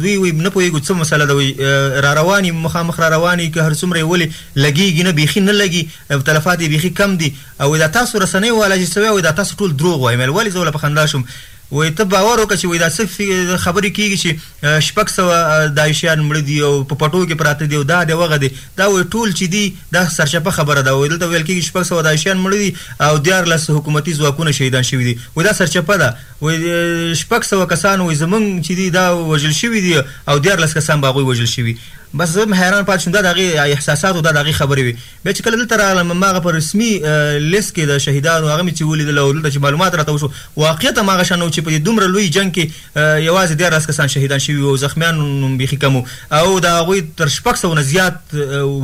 [SPEAKER 2] دوی وي نه پويګو څه مسله ده وي را رواني مخامخ را رواني که هر څومره ولي لګيږي نه بيخي نه لګي تلفات بيخي کم دي او دا تاسو رسنۍ والا چې سوي او دا تاسو ټول دروغ وای مال ولي زول په خندا شوم وایي ته باور وکړه چې وایي دا څه خبرې کېږي چې شپږ سوه داعشیان مړه دي او په پټو کې پراته دي او دا دی او هغه دی دا وایي ټول چې دي دا سرچپه خبره ده وایي دلته ویل کېږي شپږ سوه داعشیان مړه دي او دیارلس حکومتي ځواکونه شهیدان شوي دي وایي دا سرچپه ده وایي شپږ سوه کسان وایي زمونږ چې دي دا وژل شوي دي او دیارلس کسان به هغوی وژل شوي بس زه هم حیران پاتې شوم دا د هغې احساسات او دا د هغې خبرې وې. بیا چې کله دلته راغلم هماغه په رسمي لیست کې د شهیدانو هغه مې چې ولیدل او دلته چې معلومات راته وشو واقعیت هم هغه شان و چې په دې دومره لوی جنګ کې یوازې دیارلس کسان شهیدان شوي وو او زخمیان هم بیخي کم وو او د هغوی تر شپږ سوو نه زیات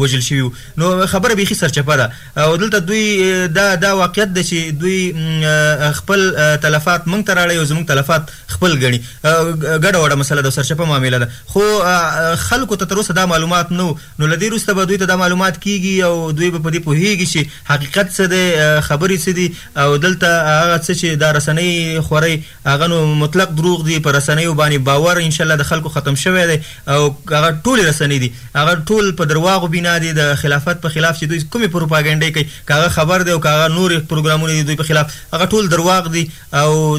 [SPEAKER 2] وژل شوي وو نو خبره بیخي سرچپه ده او دلته دوی دا دا واقعیت دی چې دوی خپل تلفات موږ ته راړی او زموږ تلفات خپل ګڼي ګډه وډه مسله ده سرچپه معامله ده خو خلکو ته تر اوسه دا معلومات نه نو له دې وروسته به دوی ته دا معلومات کېږي او دوی به په دې پوهېږي چې حقیقت څه دی، خبرې څه دي او دلته هغه څه چې دا رسنۍ خورئ هغه نو مطلق دروغ دي، په رسنیو باندې باور ان شاء الله د خلکو ختم شوی دی او هغه ټولې رسنۍ دي هغه ټول په درواغو بنا دي، د خلافت په خلاف چې دوی کومې پروپاګنډې کوي که هغه خبر دی او که هغه نورې پروګرامونه دي دوی په خلاف هغه ټول درواغ دي، او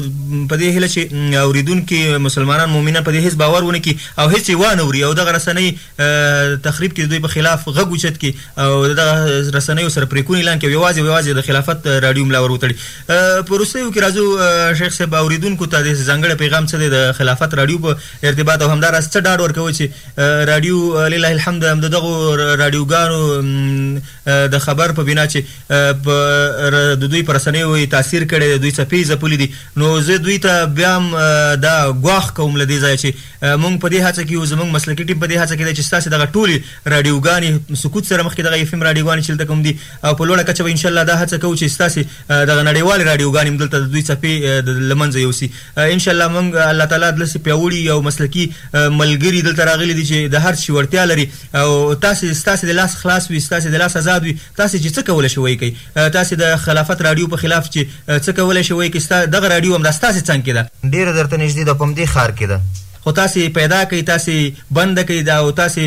[SPEAKER 2] په دې هیله چې اوریدونکي مسلمانان مؤمنان په دې هیڅ باور ونه کړي او هیڅ یې وانه وري او دغه رسنۍ تخریب کړي د دوی په خلاف غږ اوچت کړي او د دغه رسنیو سره پریکون اعلان کړي او یوازې او یوازې د خلافت راډیو ملا ور وتړي په وروستیو کې راځو شیخ صاحب اوریدونکو ته داسې ځانګړی پیغام څه دی د خلافت راډیو په ارتباط او همدا راز څه ډاډ ورکوي چې راډیو لله الحمد د دغو راډیوګانو د خبر په بنا چې پر دوی په رسنیو یې تاثیر کړی دی، دوی څپې ځپلي دي، نو زه دوی ته بیا هم دا ګواښ کوم له دې ځایه چې موږ په دې هڅه کې یو، زموږ مسلکي ټیم په دې هڅه کې دی چې ستاسې دغه ټولې راډیوګانې سقوط سره مخ کړي، دغه اېف اېم راډیوګانې چې دلته کوم دي او په لوړه کچه به ان شاء الله دا هڅه کوو چې ستاسې دغه نړیوالې راډیوګانې هم دلته د دوی څپې له منځه یوسي. ان شاء الله موږ الله تعالی دلسې پیاوړي او مسلکي ملګري دلته راغلي دي چې د هر څه وړتیا لري، او تاسې ستاسې د لاس خلاص وي ستاسې د لاس ازاد وي تاسې چې څه کولای شئ ويې کړئ تاسې د خلافت راډيو په خلاف چې څه کولای شئ ويې کړئ ستا دغه راډيو همدا ستاسې څنګ کې ده
[SPEAKER 4] ډېره درته نژدې ده په همدې ښار کې ده.
[SPEAKER 2] خو تاسې يې پيدا کړئ تاسې يې بنده کړئ دا او تاسې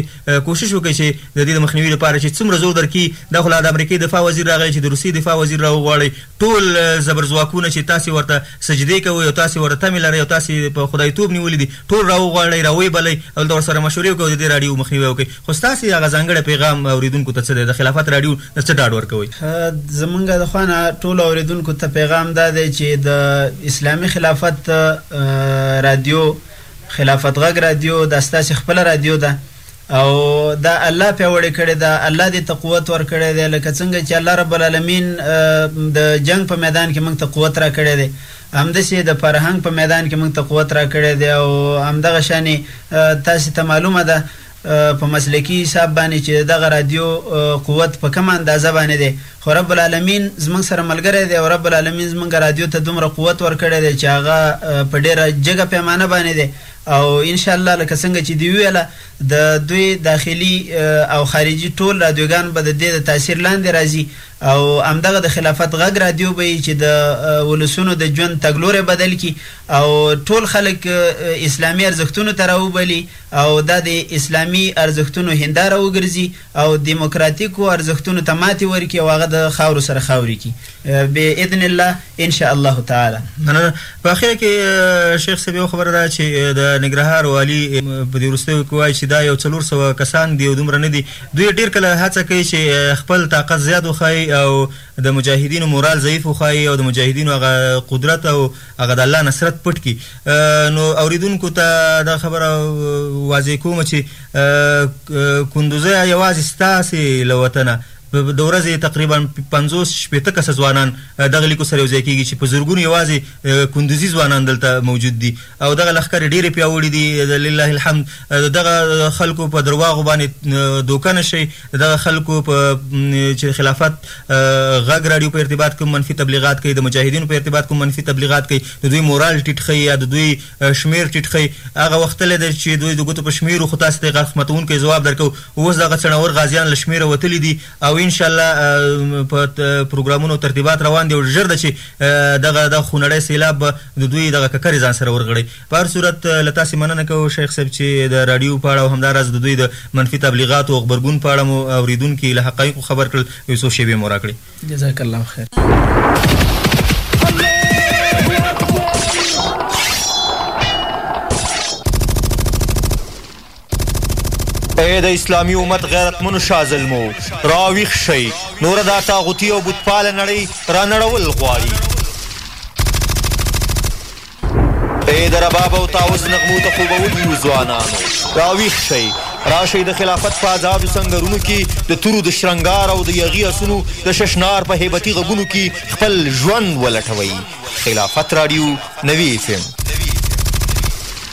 [SPEAKER 2] کوشش وکړئ چې د دې د مخنيوي لپاره چې څومره زور درکېږي دا خو لا د امريکې دفاع وزير راغلی چې د روسيې دفاع وزير راوغواړئ ټول زبرځواکونه چې تاسې ورته سجدې کوئ او تاسې ورته تمې لرئ او تاسې یې په خدایتوب نیولي دي، ټول راوغواړئ، راویې بلئ او دلته ورسره مشورې وکړئ او د دې راډیو مخنیوی وکړئ. خو ستاسې هغه ځانګړی پیغام اورېدونکو ته څه دی؟ د خلافت راډیو ته څه ډاډ ورکوئ؟
[SPEAKER 3] زمونږ د خوا نه ټولو اورېدونکو ته پیغام دا دی چې د اسلامي خلافت راډیو، خلافت غږ راډیو، دا ستاسې خپله راډیو ده. او دا الله پیاوړې کړې ده الله دې ته قوت ورکړی دی لکه څنګه چې الله رب العالمین د جنګ په میدان کې موږ ته قوت راکړی دی همداسې یې د فرهنګ په میدان کې موږ ته قوت راکړی دی او همدغه شانې تاسې ته معلومه ده په مسلکي حساب باندې چې دغه رادیو قوت په کومه اندازه باندې دی خو رب العالمین زموږ سره ملګری دی او رب العالمین زموږ رادیو ته دومره قوت ورکړی دی چې هغه په ډېره جګه پیمانه باندې دی او ان شاء الله لکه څنګه چې دې وویله د دوی داخلي او خارجي ټول رادیوګان به د دې د تاثیر لاندې راځي او همدغه د خلافت غږ رادیو به یې چې د ولسونو د ژوند تګلوری بدل کړي او ټول خلک اسلامي ارزښتونو ته راوبلي او دا د اسلامي ارزښتونو هنداره وګرځي او ديموکراتيکو ارزښتونو ته ماتې ورکړي او هغه د خاورو سره خاورې کړي باذن الله ان شاء الله تعالی.
[SPEAKER 2] مننه. په اخره کې شیخ صاحب یوه خبره دا چې د ننګرهار والي په دې وروستیو کې وايي چې دا یو څلور سوه کسان دي او دومره نه دي، دوی ډېر کله هڅه کوي چې خپل طاقت زیات وښايي او د مجاهدینو مورال ضعیف وښايي او د مجاهدینو هغه قدرت او هغه د الله نصرت پټ کړي نو اوریدونکو ته دا خبره واضح کوم چې کندوزه یوازې ستاسې له وطنه د ورځې تقریبا 50 شپېته کسه ځوانان دغه لیکو سره یوځای کیږي چې په زرګونو یوازې کندوزي ځوانان دلته موجود دي او دغه لخکرې ډېرې پیاوړي دي لله الحمد دغه خلکو په درواغو باندې دوکه نشئ د دغه خلکو په چې د خلافت غږ راډیو په ارتباط کوم منفي تبلیغات کوي، د مجاهدینو په ارتباط کوم منفي تبلیغات کوي، د دوی مورال ټیټ ښيي یا د دوی شمېر ټیټ ښيي. هغه وختلی دی چې دوی د ګوتو په شمېر وو، خو تاسې ته یې غاښ ماتوونکی ځواب درکوو. اوس دغه څڼور غازیان له شمېره وتلي دي او ان شاء الله په پروګرامونو ترتیبات روان دي او ژر ده چې دغه دغه خونړی سېلاب به د دوی دغه ککرې ځان سره ورغړوي. په هر صورت له تاسې مننه کوو شیخ صاحب چې د راډیو په اړه او همدا راز د دوی د منفي تبلیغاتو او غبرګون په اړه مو اوریدونکي له حقایقو خبر کړل یو څو شیبې مو راکړې.
[SPEAKER 3] جزاک الله خیر.
[SPEAKER 2] ای د اسلامي امت غیرتمنو شاه زلمو! را ویښ شئ، نوره دا طاغوتي او بت پاله نړۍ را نړول غواړي. ای د رباب او طاوس نغمو ته خوبولي یو ځوانانو! را ویښ شئ، راشئ د خلافت په ازادو سنګرونو کې د تورو د شرنګار او د یاغي اسونو د ششنار په هیبتي غږونو کې خپل ژوند ولټوئ. خلافت راډیو، نوي
[SPEAKER 5] ایف ایم.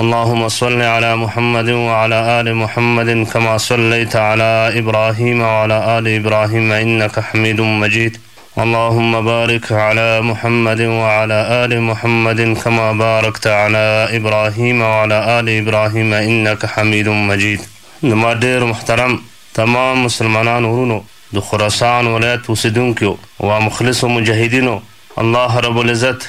[SPEAKER 5] اللهم صل علی محمد وعلی آل محمد کما صلیت علی ابراهیم وعلی آل ابراهیم انک حمید مجید اللهم بارک علی محمد وعلی آل محمد کما بارکت علی ابراهیم وعلی آل ابراهیم انک حمید مجید زما ډیر محترم تمام مسلمانان ورونو د خراسان ولایت اوسیدونکیو او مخلصو مجاهدینو الله رب العزت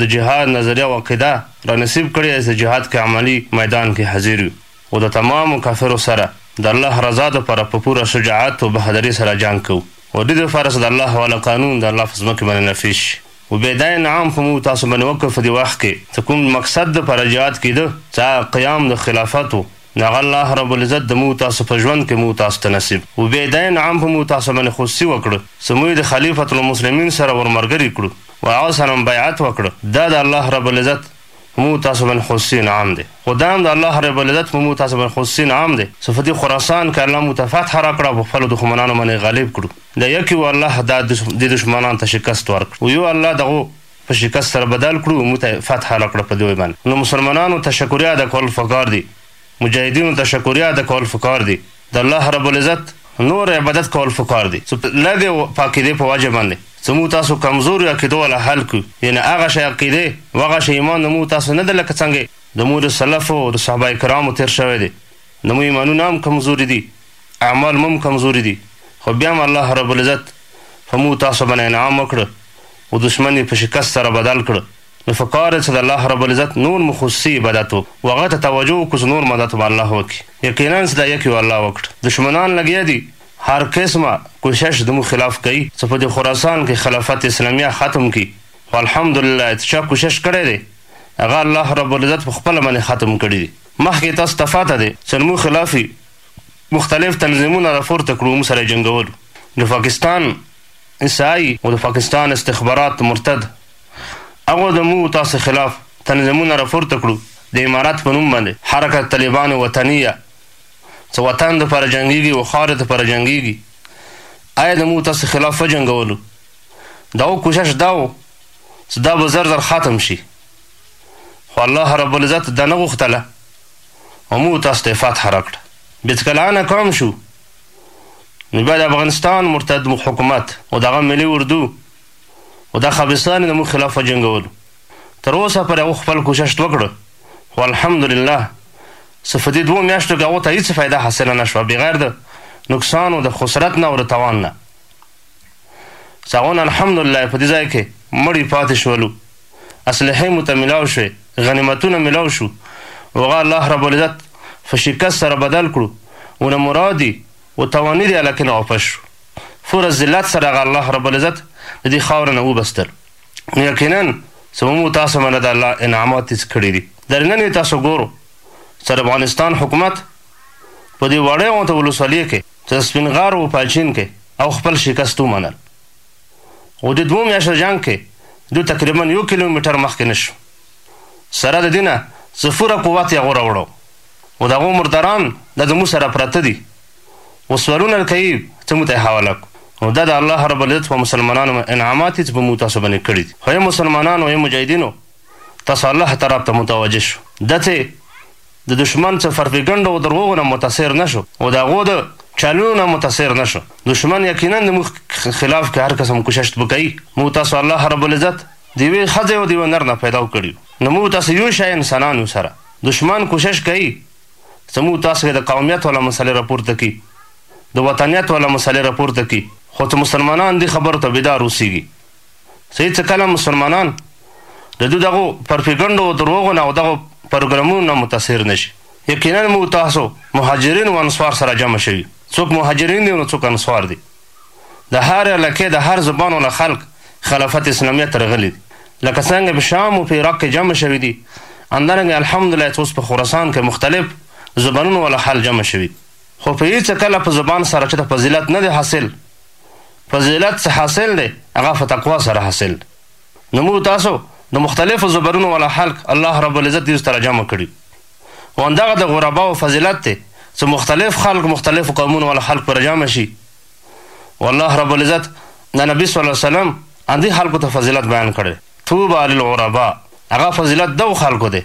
[SPEAKER 5] د جهاد نظريه او عقيده رانصيب کړي اس د جهاد کي عملي ميدان کي حاضر يو او د تمامو کافرو سره د الله رضا د پاره په پوره شجاعت او بهادري سره جنګ کوو او ددي د پاره څه د الله والا قانون د الله په ځمکه باندي نافذ شي او بيا دا انعام خو موږ تاسو باندي وکړ فدي وخت کي څه کوم مقصد د پاره جهاد کيده څه هغه قيام د خلافت او نو هغه الله رب العزت د موږ تاسو په ژوند کښې موږ تاسو ته نصیب او بیا دا انعام په موږ تاسو باندې خصوصي وکړو څه موږ د خلیفة المسلمین سره ورمرګري کړو او هغه سره هم بیعت وکړو دا د الله رب العزت په موږ تاسو باندې خصوصي انعام دی خو دا هم د الله رب العزت په موږ تاسو باندې خصوصي انعام دی څه په دې خراسان کښې الله موږ ته فتح راکړه او په خپلو دښمنانو باندې غالب کړو دا یکه و الله دا دې دښمنانو ته شکست ورکړو او یو الله دغو په شکست سره بدل کړو موږ ته فتح راکړه په دوی باندې نو مسلمانانو ته شکریا ادا کول فکار دي مجاهدینو ته شکریا ادا کول فکار دي د الله رب العزت نور عبادت کول فکار دي څو لګه په عقیده په وجه باندې څو موږ تاسو کمزور یا عقیده ولا حل کو یعنی هغه شی عقیده وغه شی ایمان نو موږ تاسو نه د لکه څنګه د موږ د سلف او د صحابه کرامو تیر شوی دی نو موږ ایمانونه هم کمزوري دي اعمال مم کمزوري دي خو بیا هم الله رب العزت په موږ تاسو باندې انعام وکړ او دشمن یې په شکست سره بدل کړ نو په کار ده چې د الله رب العزت نور مو خصوصي عبادت و او هغه ته توجه وکړو چې نور مدد به الله وکړي یقینا چې دا یک یو الله وکړ دشمنان لګیا دي هر قسمه کوشش دمو خلاف کوي چې په دې خراسان کې خلافت اسلامیه ختم کړي خو الحمدلله چې چا کوشش کړی دی هغه الله رب العزت په خپله باندې ختم کړي دي مخکې تاسو ته فاته دی چې دمو خلاف مختلف تنظیمونه راپورته کړو موږ سره یې جنګولو د پاکستان نسائی او د فاکستان استخبارات مرتد اغو د موو تاسو خلاف تنظمونه راپورته کړو د امارت په نوم باندې حرکت طلبان وطنیه څه وطن د پاره جنګیږي او خاور د پاره جنګیږي آیا د موو تاسو خلاف وجنګولو داو کوشش داو څه دا به زر زر ختم شي خو الله رب العزت دا نه غوښتله او موو تاسو ته فتح راکړه بيڅکله ناکام شو نو بیا د افغانستان مرتد حکومت او دغه ملي اردو او د خبستان د مو خلاف وجنګولو تر اوسه پر هغه خپل کوشش وکړو خو الحمدلله څه په دې دوه میاشتو کې هغه ته هیڅ فایده حاصله نه شوه بغیر د نقصان او د خسرت نه او د توان نه ساغون الحمدلله په دې ځای کې مړی پاتې شولو اسلحې مو ته ملاو شوې غنیمتونه ملاو شو هغه الله رب العزت په شکست سره بدل کړو ونه مرادي او توانی دی لکن واپس شو فور ذلت سره هغه الله رب العزت د دې خاور نه وبستل نو یقینا سمو تاسو باندې د الله انعامات کړي دي درننې تاسو ګورو سر افغانستان حکومت په دې وړې غونته ولسوالۍ کې چې د سپین غار و پاچین کې او خپل شکست ومنل او د دوه میاشتو جنګ کې دوی تقریبا یو کیلومتر مخکې نه شو سره د دینه چې پوره قوت یې غوره وړو او د هغو مرداران د دمو سره پراته دي او سوالونه کوي چې موږ ته حواله کړو نو دا د الله رب العزت په مسلمانانو انعامات چې په موږ تاسو باندې کړي دي هي مسلمانانو هي مجاهدینو تاسو الله طرف ته متوجه شو دته د دشمن څه فرقي ګنډو او درغوغو نه متاثر نه شو او د هغو د چالونو نه متاثر نه شو دشمن یقینا د موږ خلاف که هر قسم کوشش بکوي موږ تاسو الله رب العزت د یوې ښځې او د یوه نر نه پیدا کړي یو نو موږ تاسو یو شی انسانان یو سره دشمن کوشش کوي چې موږ تاسو د قومیت والا مسلې راپورته کړي د وطنیت والا مسلې راپورته کړي خو څه مسلمانان دې خبرو ته بیدار اوسیږي. څه څه کله مسلمانان د دو دغو پرفیګنډو دروغو نه او دغو پروګرامونو نه متاثر نشي یقینا مو تاسو مهاجرین او انصار سره جمع شوي څوک مهاجرین دي نو څوک انصار دي د هر علاقې د هر زبان ولا خلق خلافت اسلامیه ته راغلي دي لکه څنګه په شام او په عراق کې جمع شوي دي همدارنګه الحمدلله چې اوس په خراسان کې مختلف زبانونو ولا خلک جمع شوي خو په هیڅ کله په زبان سره چې فضیلت نه دی حاصل فضیلت څه حاصل دی هغه په تقوا سره حاصل دی نو موږ تاسو د مختلفو زبرونو والا خلق الله رب العزت دې سره جمع کړي او اندغه د غربا او فضیلت ته څه مختلف خلق مختلف قومونو والا خلق پر جمع شي والله رب العزت د نبی صلی الله علیه وسلم اندي خلکو ته فضیلت بیان کړي توبه للغرباء هغه فضیلت دو خلکو دی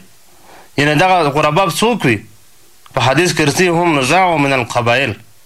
[SPEAKER 5] یعنی دغه غربا څوک وي په حدیث کرسی هم نزاع من القبائل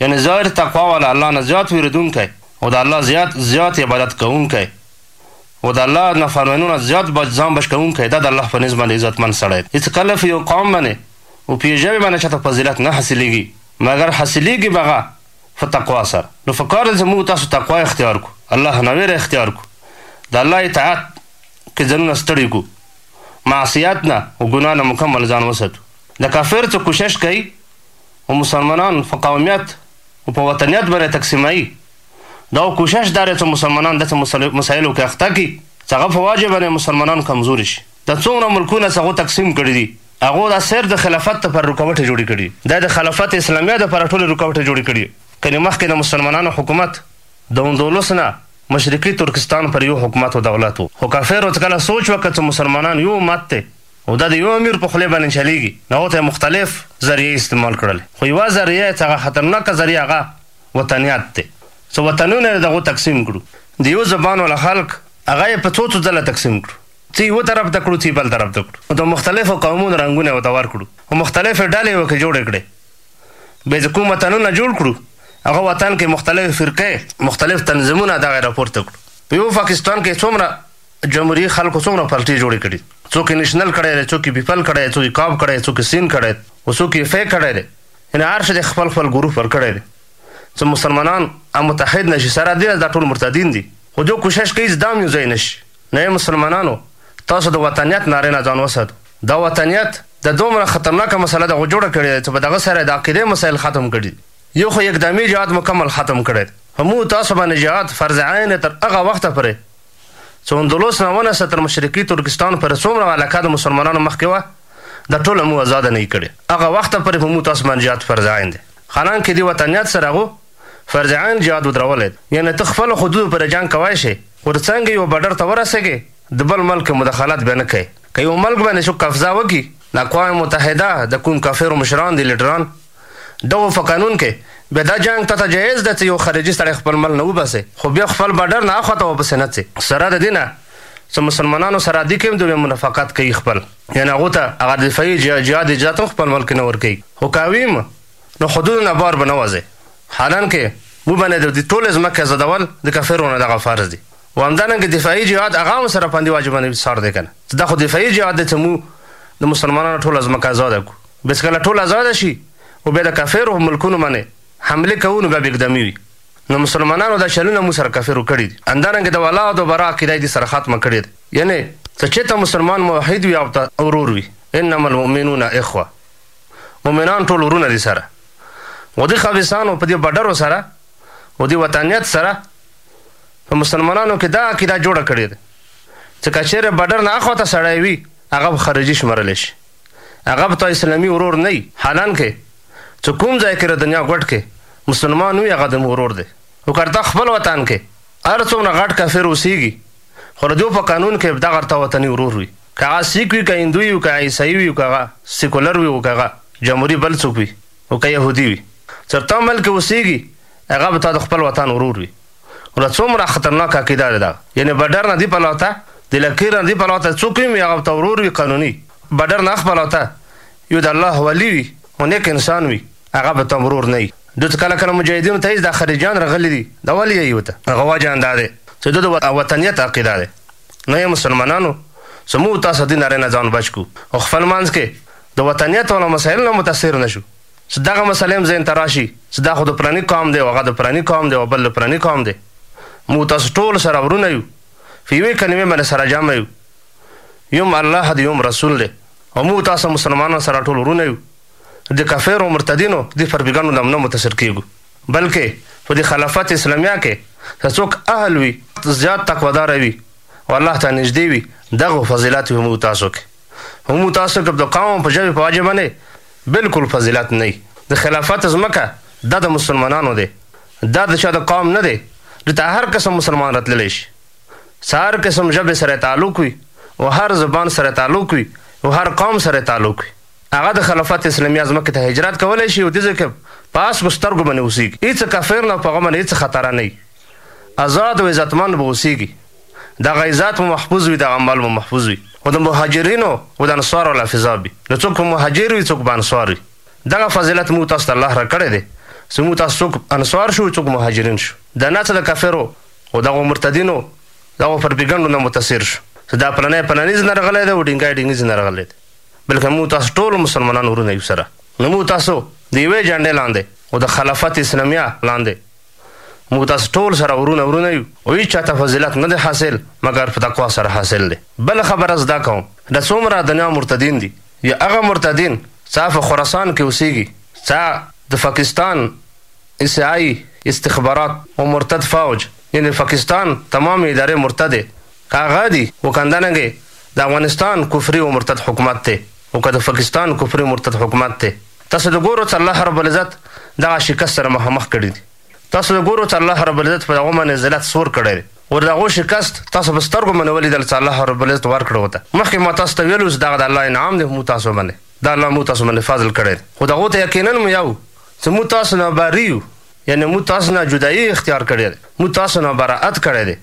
[SPEAKER 5] یعنې ظاهر تقوا والا الله نه زیات ویریدونکی او د الله زیات زیات عبادت کوونکی او د الله نافرمانیو نه زیات بچ ځان بچ کوونکی دا د الله په نزد باندې عزتمند سړی دی هیڅ کله په یو قوم باندې او په یو ژبې باندې چاته فضیلت نه حاصلیږي مګر حاصلیږي به هغه په تقوا سره نو پکار ده چې موږ تاسو تقوا اختیار کړو الله نه ویره اختیار کړو د الله اطاعت کې ځانونه ستړي کړو معصیت نه او ګناه نه مکمل ځان وساتو د کافر څه کوشش کوي او مسلمانان په قومیت او په وطنیت باندې تقسیموي دا او کوشش داره څه مسلمانان داسې مسایلو کې اخته کړي چې هغه په واجه باندې مسلمانان کمزوري شي دا څومره ملکونه چې هغو تقسیم کړي دي هغو دا صرف د خلافت لپاره رکاوټې جوړې کړي دا د خلافت اسلامیه لپاره ټولې رکاوټې جوړې کړي کنې مخکې د مسلمانانو حکومت د اندولس نه مشرقي ترکستان پر یو حکومت او دولت و خو کافرو چې کله سوچ وکړ چې مسلمانان یو امت دی او دا د يو امير په خولې باندې چليږي نو هغه ته يې مختلف ذريعې استعمال کړلې خو يوه ذريعه چې هغه خطرناکه ذريعه هغه وطنيات دی څه وطنونه يې د هغو تقسيم کړو د يو زبان والا خلق هغه يې په څو څو ځله تقسيم کړو څه يې يوه طرف ته کړو څه يې بل طرف ته کړو او د مختلفو قومونو رنګونه يې ورته ورکړو او مختلفې ډلې يې ورکې جوړې کړې بيا چې کوم وطنونه جوړ کړو هغه وطن کې مختلفې فرقې مختلف تنظيمونه دغه راپورته کړو په يو پاکستان کې څومره جمهوری خلکو څومره پارټی جوړی کړی څوک یی نشنل کړی دی څوک یی پیپل کړی څوک یی کاب کړی څوک یی سین کړی او څوک یی فیک کړی دی یعنی هر چا دی خپل خپل ګروپ ورکړی دی څه مسلمانان هم متحد نشی سره دی دا ټول مرتدین دی خو دوی کوشش کوی چی دا هم یو ځای نشی نو ای مسلمانانو تاسو د وطنیت ناره نه ځان وساتو دا وطنیت دا دومره خطرناکه مسله ده جوړه کړی ده چی په دغه سره د عقیدی مسایل ختم کړی دی یو خو یکدمی جهاد مکمل ختم کړی دی په موږ تاسو باندی جهاد فرض عین دی تر هغه وخته پوری څه اندلوس نه ونسه تر مشرقي ترکستان پر څومره علاقه د مسلمانانو مخکې وه د ټوله مو آزاد نه کړي هغه وخت پر په مو تاسو باندې جهاد فرض عین دی خانان کې دی وطنیت سره غو فرض عین جهاد ودرولې یعنی ته خپل حدود پر جنگ کوای شي خو څنګه یو بارډر ته ورسېږي د بل ملک مداخلت به نه کوي که یو ملک باندې څوک قبضه وکړي د اقوام متحده د کوم کافرو مشران دي لیډران دغو په قانون کې بیا دا جنګ ته ته جایز ده چې یو خارجي سړی خپل مل نه وباسي خو بیا خپل بارډر نه اخوا ته واپسې نه څي سره د دې نه چې مسلمانانو سره عادي کوي دوی منافقت کوي خپل یعنې هغو ته هغه دفاعي جهاد اجازت هم خپل ملک نه ورکوي خو کوي هم نو حدودو نه بار به نه وځي حالانکه و باندې د ټولې ځمکې ازادول د کافرو نه دغه فرض دي او همدارنګه دفاعي جهاد هغه هم سره پاندې واجب نه وي څار دی که نه دا خو دفاعي جهاد دی چې موږ د مسلمانانو ټوله ځمکه ازاده کړو بس کله ټول ازاد شی اوبیا د کفیرو په ملکونو باندی حملی کوو نو بیا بیګدمی وی نو مسلمانانو دا چلونه موږ سره کفیرو کړی دی همدارنګه د ولا او د برا عقیده دی سره ختمه کړی ده یعنی ته چه ته مسلمان موحد وی اوته ورور وی انما المؤمنون اخوه مؤمنان ټول ورونه دی سره ودی خبیثانو په دی بډرو سره ودی وطنیت سره په مسلمانانو کې دا عقیده جوړه کړی ده چې کچېره بډر نه اخوته سړی وی هغه خارجي شمرل شي هغه به تا اسلامي ورور نه وي حالانکه چې کوم ځای کې د دنیا ګوټ کې مسلمان وي هغه زموږ ورور دی خو که ته خپل وطن کې هر څومره غټ کافر اوسېږي خو د دوی په قانون کې دغه ورته وطني ورور وي که هغه سیک وي که هندو وي که عیسايي وي که هغه سیکولر وي او که هغه جمهوري بل څوک وي او که یهودي وي چې ته ملک کې اوسېږي هغه به تا د خپل وطن ورور وي ولا څومره خطرناک عقیده ده یعنی بډر نه دی پلاته د لکیر نه دی پلاته څوک وی هغه تورور وی قانوني بډر نه خپلاته یو د الله ولی وی او نیک انسان وی هغه به تمرور نه دوت کله کله مجاهدینو ته د خریجان رغلی دي د ولی یو ته هغه وجه اندازه چې د وطنیت عقیده ده نه یې مسلمانانو سمو تاسو دین ارنه ځان بچ کو او خپل مانځ کې د وطنیت ولا مسائل نه متاثر نشو چې دغه مسئله هم ذهن ته راشي چې دا خو د پلاني قوم دی او هغه د پلاني قوم دی او بل د پلاني قوم دی موږ تاسو ټول سره ورونه یو په یوې کلمې باندې سره جمع یو یم الله دی یم رسول دی او موږ تاسو مسلمانان سره ټول ورونه یو د کفر او مرتدینو د فربګانو لمنه متاثر کیږو بلکې په دې خلافت اسلامیه کې چې څوک اهل وي زیات تقوادار وي او الله ته نږدې وي دغه فضیلات به موږ تاسو کې هم متاسف که د قوم په ژبې په وجه باندې بالکل فضیلت نه د خلافت ځمکه دا د مسلمانانو دی دا د چا د قوم نه دی دلته هر قسم مسلمان راتللی شي څه هر قسم ژبې سره تعلق وي او هر زبان سره تعلق وي او هر قوم سره تعلق وي هغه د خلافت اسلامي ځمکې ته هجرت کولی شي او دې ځای کې په هسکو سترګو باندې اوسېږي هېڅ کافر نه په هغه باندې هېڅ خطره نه ازاد او عزتمند به اوسیږي دغه عزت مو محفوظ وي دغه مال مو محفوظ وي خو د مهاجرینو او د انصارو والا فضا وي نو څوک به مهاجر وي څوک به انصار وي دغه فضیلت موږ تاسو ته الله راکړی دی چې موږ تاسو څوک انصار شو څوک مهاجرین شو د نه څه د کافرو او دغو مرتدینو دغو پرپیګنډو نه متاثر شو چې دا پلنی پلنیز نه راغلی دی او ډینګای ډینګیز نه راغلی دی بلکې موږ تاسو ټول مسلمانان ورونه یو سره نو موږ تاسو د یوې جنډې لاندې او د خلافت اسلامیه لاندې موږ تاسو ټول سره ورونه ورونه یو او هیڅ چاته فضیلت نه دی حاصل مګر په تقوا سره حاصل دی بل خبره زده کوم د څومره دنیا مرتدین دي یا هغه مرتدین څا په خراسان کې اوسېږي څا د پاکستان اس آی استخبارات او مرتد فوج یعنی پاکستان تمام ادارې مرتد کاغه دي وکندنګې د افغانستان کفري او مرتد حکومت دی او که د فکستان کفري مرتد حکومت دی تاسو د ګورو څه الله رب العزت دغه شکست سره مخامخ کړي دي تاسو د ګورو څه الله رب العزت په هغو باندې ذلت سور کړی دی ور د هغو شکست تاسو په سترګو باندې ولیدل څه الله رب العزت ورکړه وته مخکې ما تاسو ته ویلو چې دغه د الله انعام دی مو تاسو باندې دا الله مو تاسو باندې فضل کړی خو دغه ته یقینا مو یو چې مو تاسو نه باریو یعنی مو تاسو نه جدایي اختیار کړی مو تاسو نه برائت کړی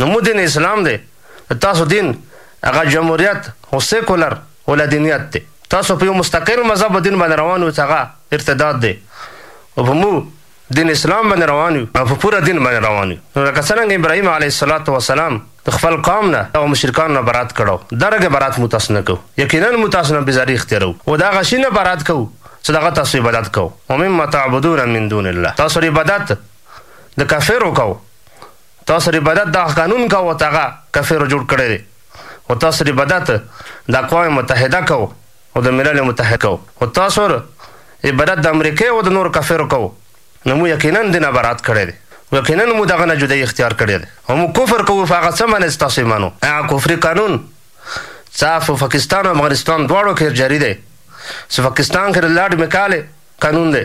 [SPEAKER 5] نو مو دین اسلام دی د تاسو دین هغه جمهوریت او سیکولر ولادینیت دی تاسو په یو مستقل مذهب دین باندې روان یو هغه ارتداد دی او په مو دین اسلام باندې روان یو په پوره دین باندې روان یو نو لکه څنګه ابراهیم علیه الصلاۃ والسلام د خپل قوم نه او مشرکان نه برات کړو درګه برات متاسنه کو یقینا متاسنه بزاری اختیارو او دا غشي نه برات کو چې دغه تاسو عبادت کو او مما تعبدون من دون الله تاسو عبادت د کافرو کو تاسو د بدعت دغه قانون کا وت هغه کفیرو جوړ کړی دی او تاسو د بدعت د اقوام متحده کا او د ملل متحد کا او تاسو د بدعت د امریکې او د نور کفیرو کا نو مو یقینا دینه برات کړی دی او یقینا مو دغه نه جدای اختیار کړی دی او مو کفر کوو په هغه څه باندې تاسو ایمانو هغه کفري قانون څه په پاکستان او افغانستان دواړو کې جاری دی چې پاکستان کې د لارډ میکاله قانون دی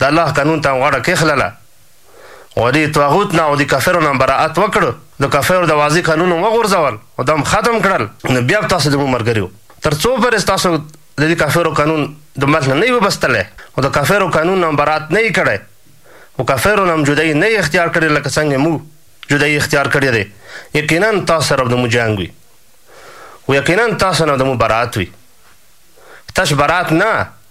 [SPEAKER 5] د الله قانون ته غاړه کښلله او دی طاغوت نه او دی کفرو نه براعت وکړ د کفرو د واضح قانون وغورځول او دم ختم کړل نو بیا تاسو د مرګریو تر څو پر تاسو د دی کفرو قانون د ملک نه یو بستله او د کفرو قانون نه براعت نه کړي او کفرو نه جدای نه اختیار کړی لکه څنګه مو جدای اختیار کړی دی یقینا تاسو سره د مو جنگ وي او یقینا تاسو نه د مو براعت وي تش برات نه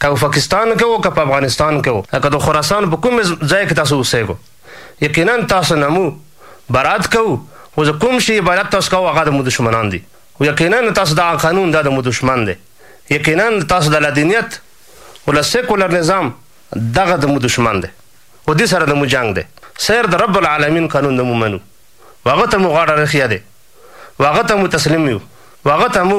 [SPEAKER 5] که په پاکستان کې وو که په افغانستان کې وو که د خراسان په کوم ځای کې تاسو اوسېږو یقینا تاسو نه مو برات کوو او زه کوم شي عبادت تاسو کوو هغه د مو دشمنان دي او یقینا تاسو دا قانون دا د مو دشمن دی یقینا تاسو د لادینیت او له سیکولر نظام دغه د مو دشمن دی او دې سره د مو جنگ دی سیر د رب العالمین قانون د مو منو واغه ته مو غاړه رخیا دی واغه ته مو تسلیم یو واغه ته مو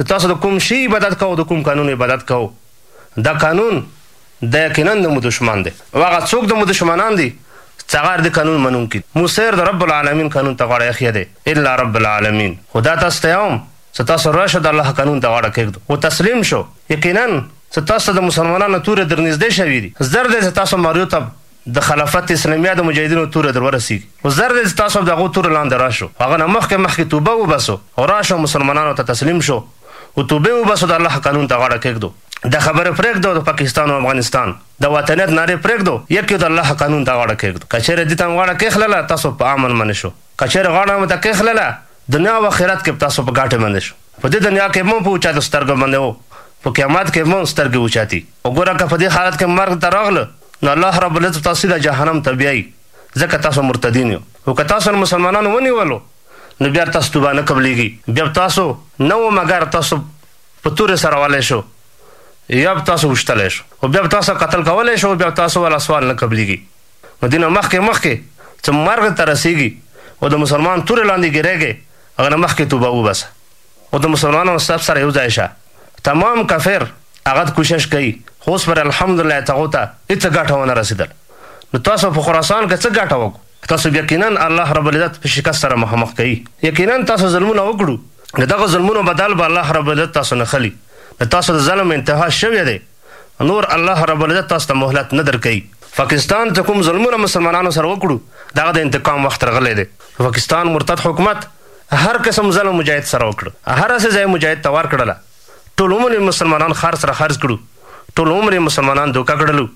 [SPEAKER 5] د تاسو د کوم شي عبادت کوو د کوم قانون عبادت کوو دا قانون د یقینا د مو دشمن دی او هغه څوک د مو دشمنان دي څه غیر د قانون منونکي دي مو سیر د رب العالمین قانون ته غاړه ایښې دی الا رب العالمین خو دا تاسو ته یوم څه تاسو راشه د الله قانون ته غاړه کېږدو او تسلیم شو یقینا څه تاسو ته د مسلمانانو تورې درنږدې شوې دي زر دی څه تاسو ماریو ته دخلافت اسلمیه دمجاهدینو توره در ورسیږی خو زر دی چی تاسو هم د هغو توره لاندی راشو خو هغه نه مخکی مخکی توبه وباسو او راشو مسلمانانو ته تسلیم شو اوتوبه وباسو د الله قانون ته غاړه کیږدو دخبری پریږدو د پاکستان او افغانستان د وطنیت ناری پریږدو یک یو د الله قانون ته غاړه کیږدو که چیری دی ته هم غاړه کیښلله تاسو په امن مند شو که چیری غاړه هم ته کیښلله دنیا او اخرت کی به تاسو په ګاټی مند شو په دی دنیا کی به مو په اوچاتو سترګو مند وو په قیامت کی به مو سترګی اوچاتی وګوره که په دی حالت کی مرګ درته راغله نو الله رب العزت تاسو سیده جهنم ته بیایي ځکه تاسو مرتدین یو او که تاسو مسلمانانو ونیولو نو بیا تاسو توبه نه قبلیږي بیا تاسو نه و مګر تاسو په تور سره والي شو یا تاسو وشتلی شو او بیا تاسو قتل کولی شو بیا تاسو ولا سوال نه قبلیږي نو دینه مخکې مخکې چې مرګ ته رسیږي او د مسلمان تور لاندې ګرېږي هغه مخکې توبه وباسه خو د مسلمانانو صف سره یو ځای شه تمام کفر هغه کوشش کوي خو اوس پر الحمدلله تغو ته هیڅ ګټه ونه رسیدل نو تاسو په خراسان کې څه ګټه وکړو تاسو یقینا الله رب العزت په شکست سره مخامخ کوي یقینا تاسو ظلمونه وکړو د دغه ظلمونو بدل به الله رب العزت تاسو نه خلی د تاسو د ظلم انتها شوې ده نور الله رب العزت تاسو ته مهلت نه درکوي پاکستان ته کوم ظلمونه مسلمانانو سره وکړو دغه د انتقام وخت راغلی دی پاکستان مرتد حکومت هر قسم ظلم مجاهد سره وکړ هر څه ځای مجاهد ته ورکړل ټول عمر یې مسلمانان خار سره خرج کړو ټول عمر یې مسلمانان دوکه کړلو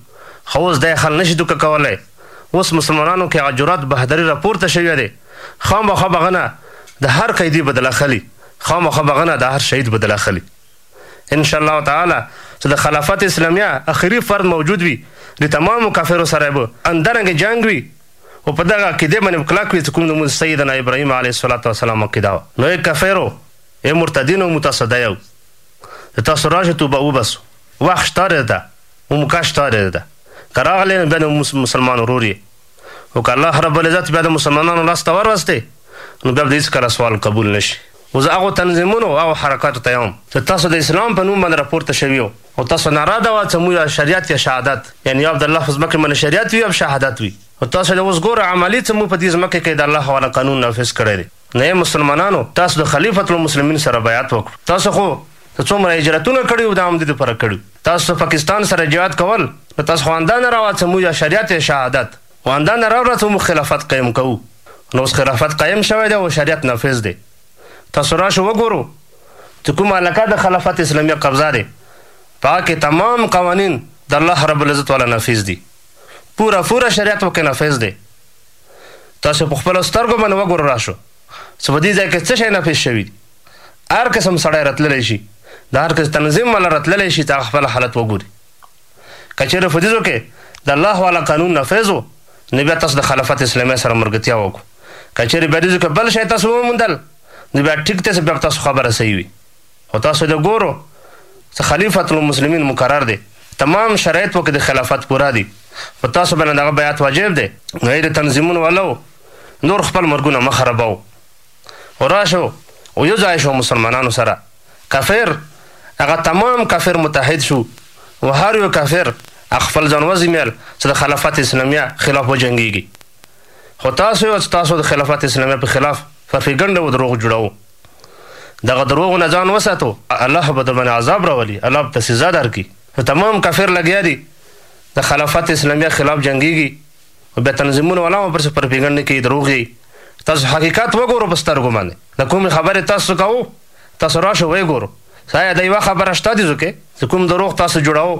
[SPEAKER 5] خو اوس دا خل نشي دوکه کولای اوس مسلمانانو کې هغه جرأت بهادري راپورته شوی دی خامخا به غنه د هر قیدي بدله اخلي خامخا به غنه د هر شهید بدله اخلي ان شاء الله تعالی چې د خلافت اسلامیه اخري فرد موجود وي د تمامو کافرو سره به اندرنګ جنګ وي او په دغه عقیده باندې هم کلک وي چې کوم زموږ سیدنا ابراهیم علیه الصلوة والسلام عقیده وه نو ای کفرو ای مرتدینو موږ تاسو ته دا یو چې تاسو راشئ توبه وباسو وخت شته رې ده او موقع شته رې ده که راغلې نو بیا د مسلمان ورور یې او که الله رب العزت بیا د مسلمانانو لاس ته وروستې نو بیا به د هېڅکله سوال قبول نه شي او زه هغو تنظیمونو او هغو حرکاتو ته یم چې تاسو د اسلام په نوم باندې راپورته شوي او تاسو ناره دا وه څمو یا شریعت یا شهادت یعنی یا دالله په ځمکه باندې شریعت وی یا شهادت وی خو تاسو له اوس ګوره عملی څمو په دی ځمکه کښې دالله حواله قانون نافذ کړی دی نو ای مسلمانانو تاسو د خلیفت المسلمین سره بیعت وکړو تاسو خو څه څومره هجرتونه کړی او دا همدی د پاره کړی تاسو څه پاکستان سره جهاد کول نو تاسو خو همدا ناره وه څمو یا شریعت یا شهادت او همدا ناره وه څمو خلافت قایم کوو نو اوس خلافت قایم شوی دی او شریعت نافذ دی. تاسو راشو وګورو چې کومه علاقه د خلافت اسلامیه قبضه دی په هغه کې تمام قوانین د الله رب العزت والا نافذ دي پورا پورا شریعت وکړي نافذ دی تاسو په خپل سترګو باندې وګورئ راشو چې په دې ځای کې څه شی نافذ شوي دي هر قسم سړی راتللی شي د هر قسم تنظیم والا راتللی شي چې هغه خپل حالت وګوري که چېرې فدیزو کې د الله والا قانون نافذ و نو بیا تاسو د خلافت اسلامي سره مرګتیا وکړو که چېرې بریزو کې بل شی تاسو وموندل نو بیا ټیک تاسو بیا تاسو خبره صحیح وي خو تاسو د ګورو چې خلیفت المسلمین مقرر دی تمام شرایط وکړي د خلافت پورا دي په تاسو باندې دغه بیعت واجب دی نو د تنظیمونو والو نور خپل مرګونه مه خرابوو او راشو او یو ځای شو مسلمانانو سره کفر هغه تمام کفر متحد شو او هر یو کفر خپل ځان وزمیل چې د خلافت اسلامیه خلاف وجنګیږي خو تاسو یو تاسو د خلافت اسلامیه په خلاف ففیګنډه و دروغ جوړو دغه دروغ نه ځان وساتو الله به د باندې عذاب راولي الله به سزا درکړي نو تمام کافر لګیا دي د خلافت اسلامیه خلاف جنگیږي او بیا تنظیمونه ولا پر څه پرپیګنډ کوي دروغ یي تاسو حقیقت وګورو په سترګو باندې د کومې خبرې تاسو کوو تاسو راشو وې ګورو سایا د یو خبره شته دي زکه چې کوم دروغ تاسو جوړاو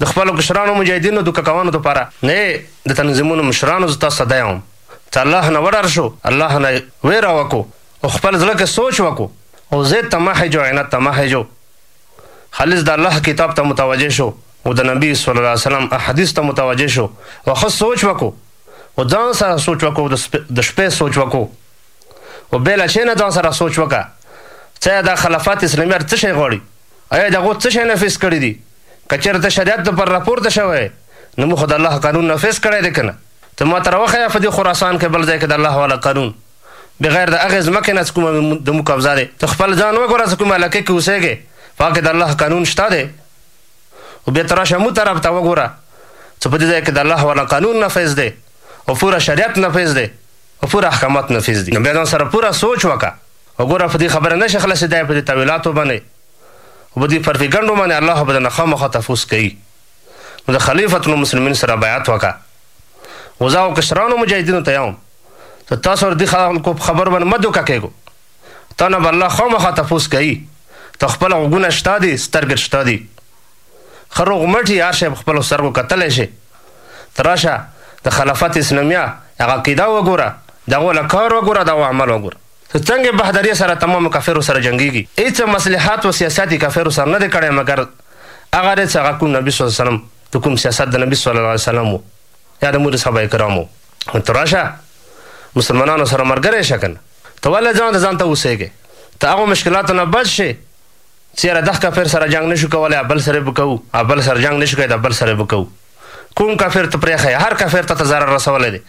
[SPEAKER 5] د خپل کشرانو مجاهدینو د ککوانو لپاره نه د تنظیمونو مشرانو ز تاسو دایم ته الله نه وډار شو الله نه ویرا وکو او خپل ځل کې سوچ وکو او زه تمه جو عینت تمه جو خالص د الله کتاب ته متوجه شو او د نبی صلی الله علیه وسلم احادیث ته متوجه شو او خو سوچ وکو او ځان سره سوچ وکو د شپې سوچ وکو او بېله شي نه ځان سره سوچ وکړه څه یا دا خلافت اسلامي ارت څه شی غواړي ایا د هغو څه شی نفیس کړي دي که چېرې ته شریعت پر راپورته شوی نو موږ خو د الله قانون نفیس کړی دی که نه ته ما ته راوښیه په دې خراسان کې بل ځای کې د الله والا قانون بغیر د هغې ځمکې نه چې کومه د موږ قبضه دی ته خپل ځان وګوره چې کومه علاقې کې اوسېږې په هغه کې د الله قانون شته دی او بیا ته راشه موږ طرف ته وګوره چې په دې ځای کې د الله والا قانون نفیس دی او پوره شریعت نفیس دی په پوره احکامات نفیذ دي نو بیا ځان سره پوره سوچ وکه وګوره په دي خبره نشې خلاصیدای په دي تاویلاتو باندې او په دي پرپیګنډو باندې الله به درنه خامخا تفوس کوي نو د خلیفت المسلمین سره بیعت وکه وزا او کشرانو مجاهدینو ته یوم ته تاسو ور دي خلکو په خبر باندې مدو ککېګو تا نه به الله خامخا تفوس کوي ته خپل غوګونه شته دي سترګې شته دي ښه روغ مټ یې هر شی په خپلو سترګو کتلی شې ته راشه د خلافت اسلامیه هغه عقیده وګوره د هغو له کار وګوره د هغو عمل وګوره ته څنګه بهدریه سره تمامو کافرو سره جنګیږي هیڅ مصلحت و سیاست یې کافرو سره نه دی کړی مګر هغه دی چې هغه کوم نبي صلی الله علیه وسلم د کوم سیاست د نبي صلی الله علیه وسلم وو یا د مولي صحابه کرامو ته راشه مسلمانانو سره ملګری شه کنه ته ولې ځان د ځان ته اوسېږې ته هغو مشکلاتو نه بچ شې چیره دغ کفر سره جنګ نشو کولی ابل سره به کوو ابل سره جنګ نشو کوي د ابل سره به کوو کوم کفر ته پرېخه هر کفر ته ته ضرر رسولی دی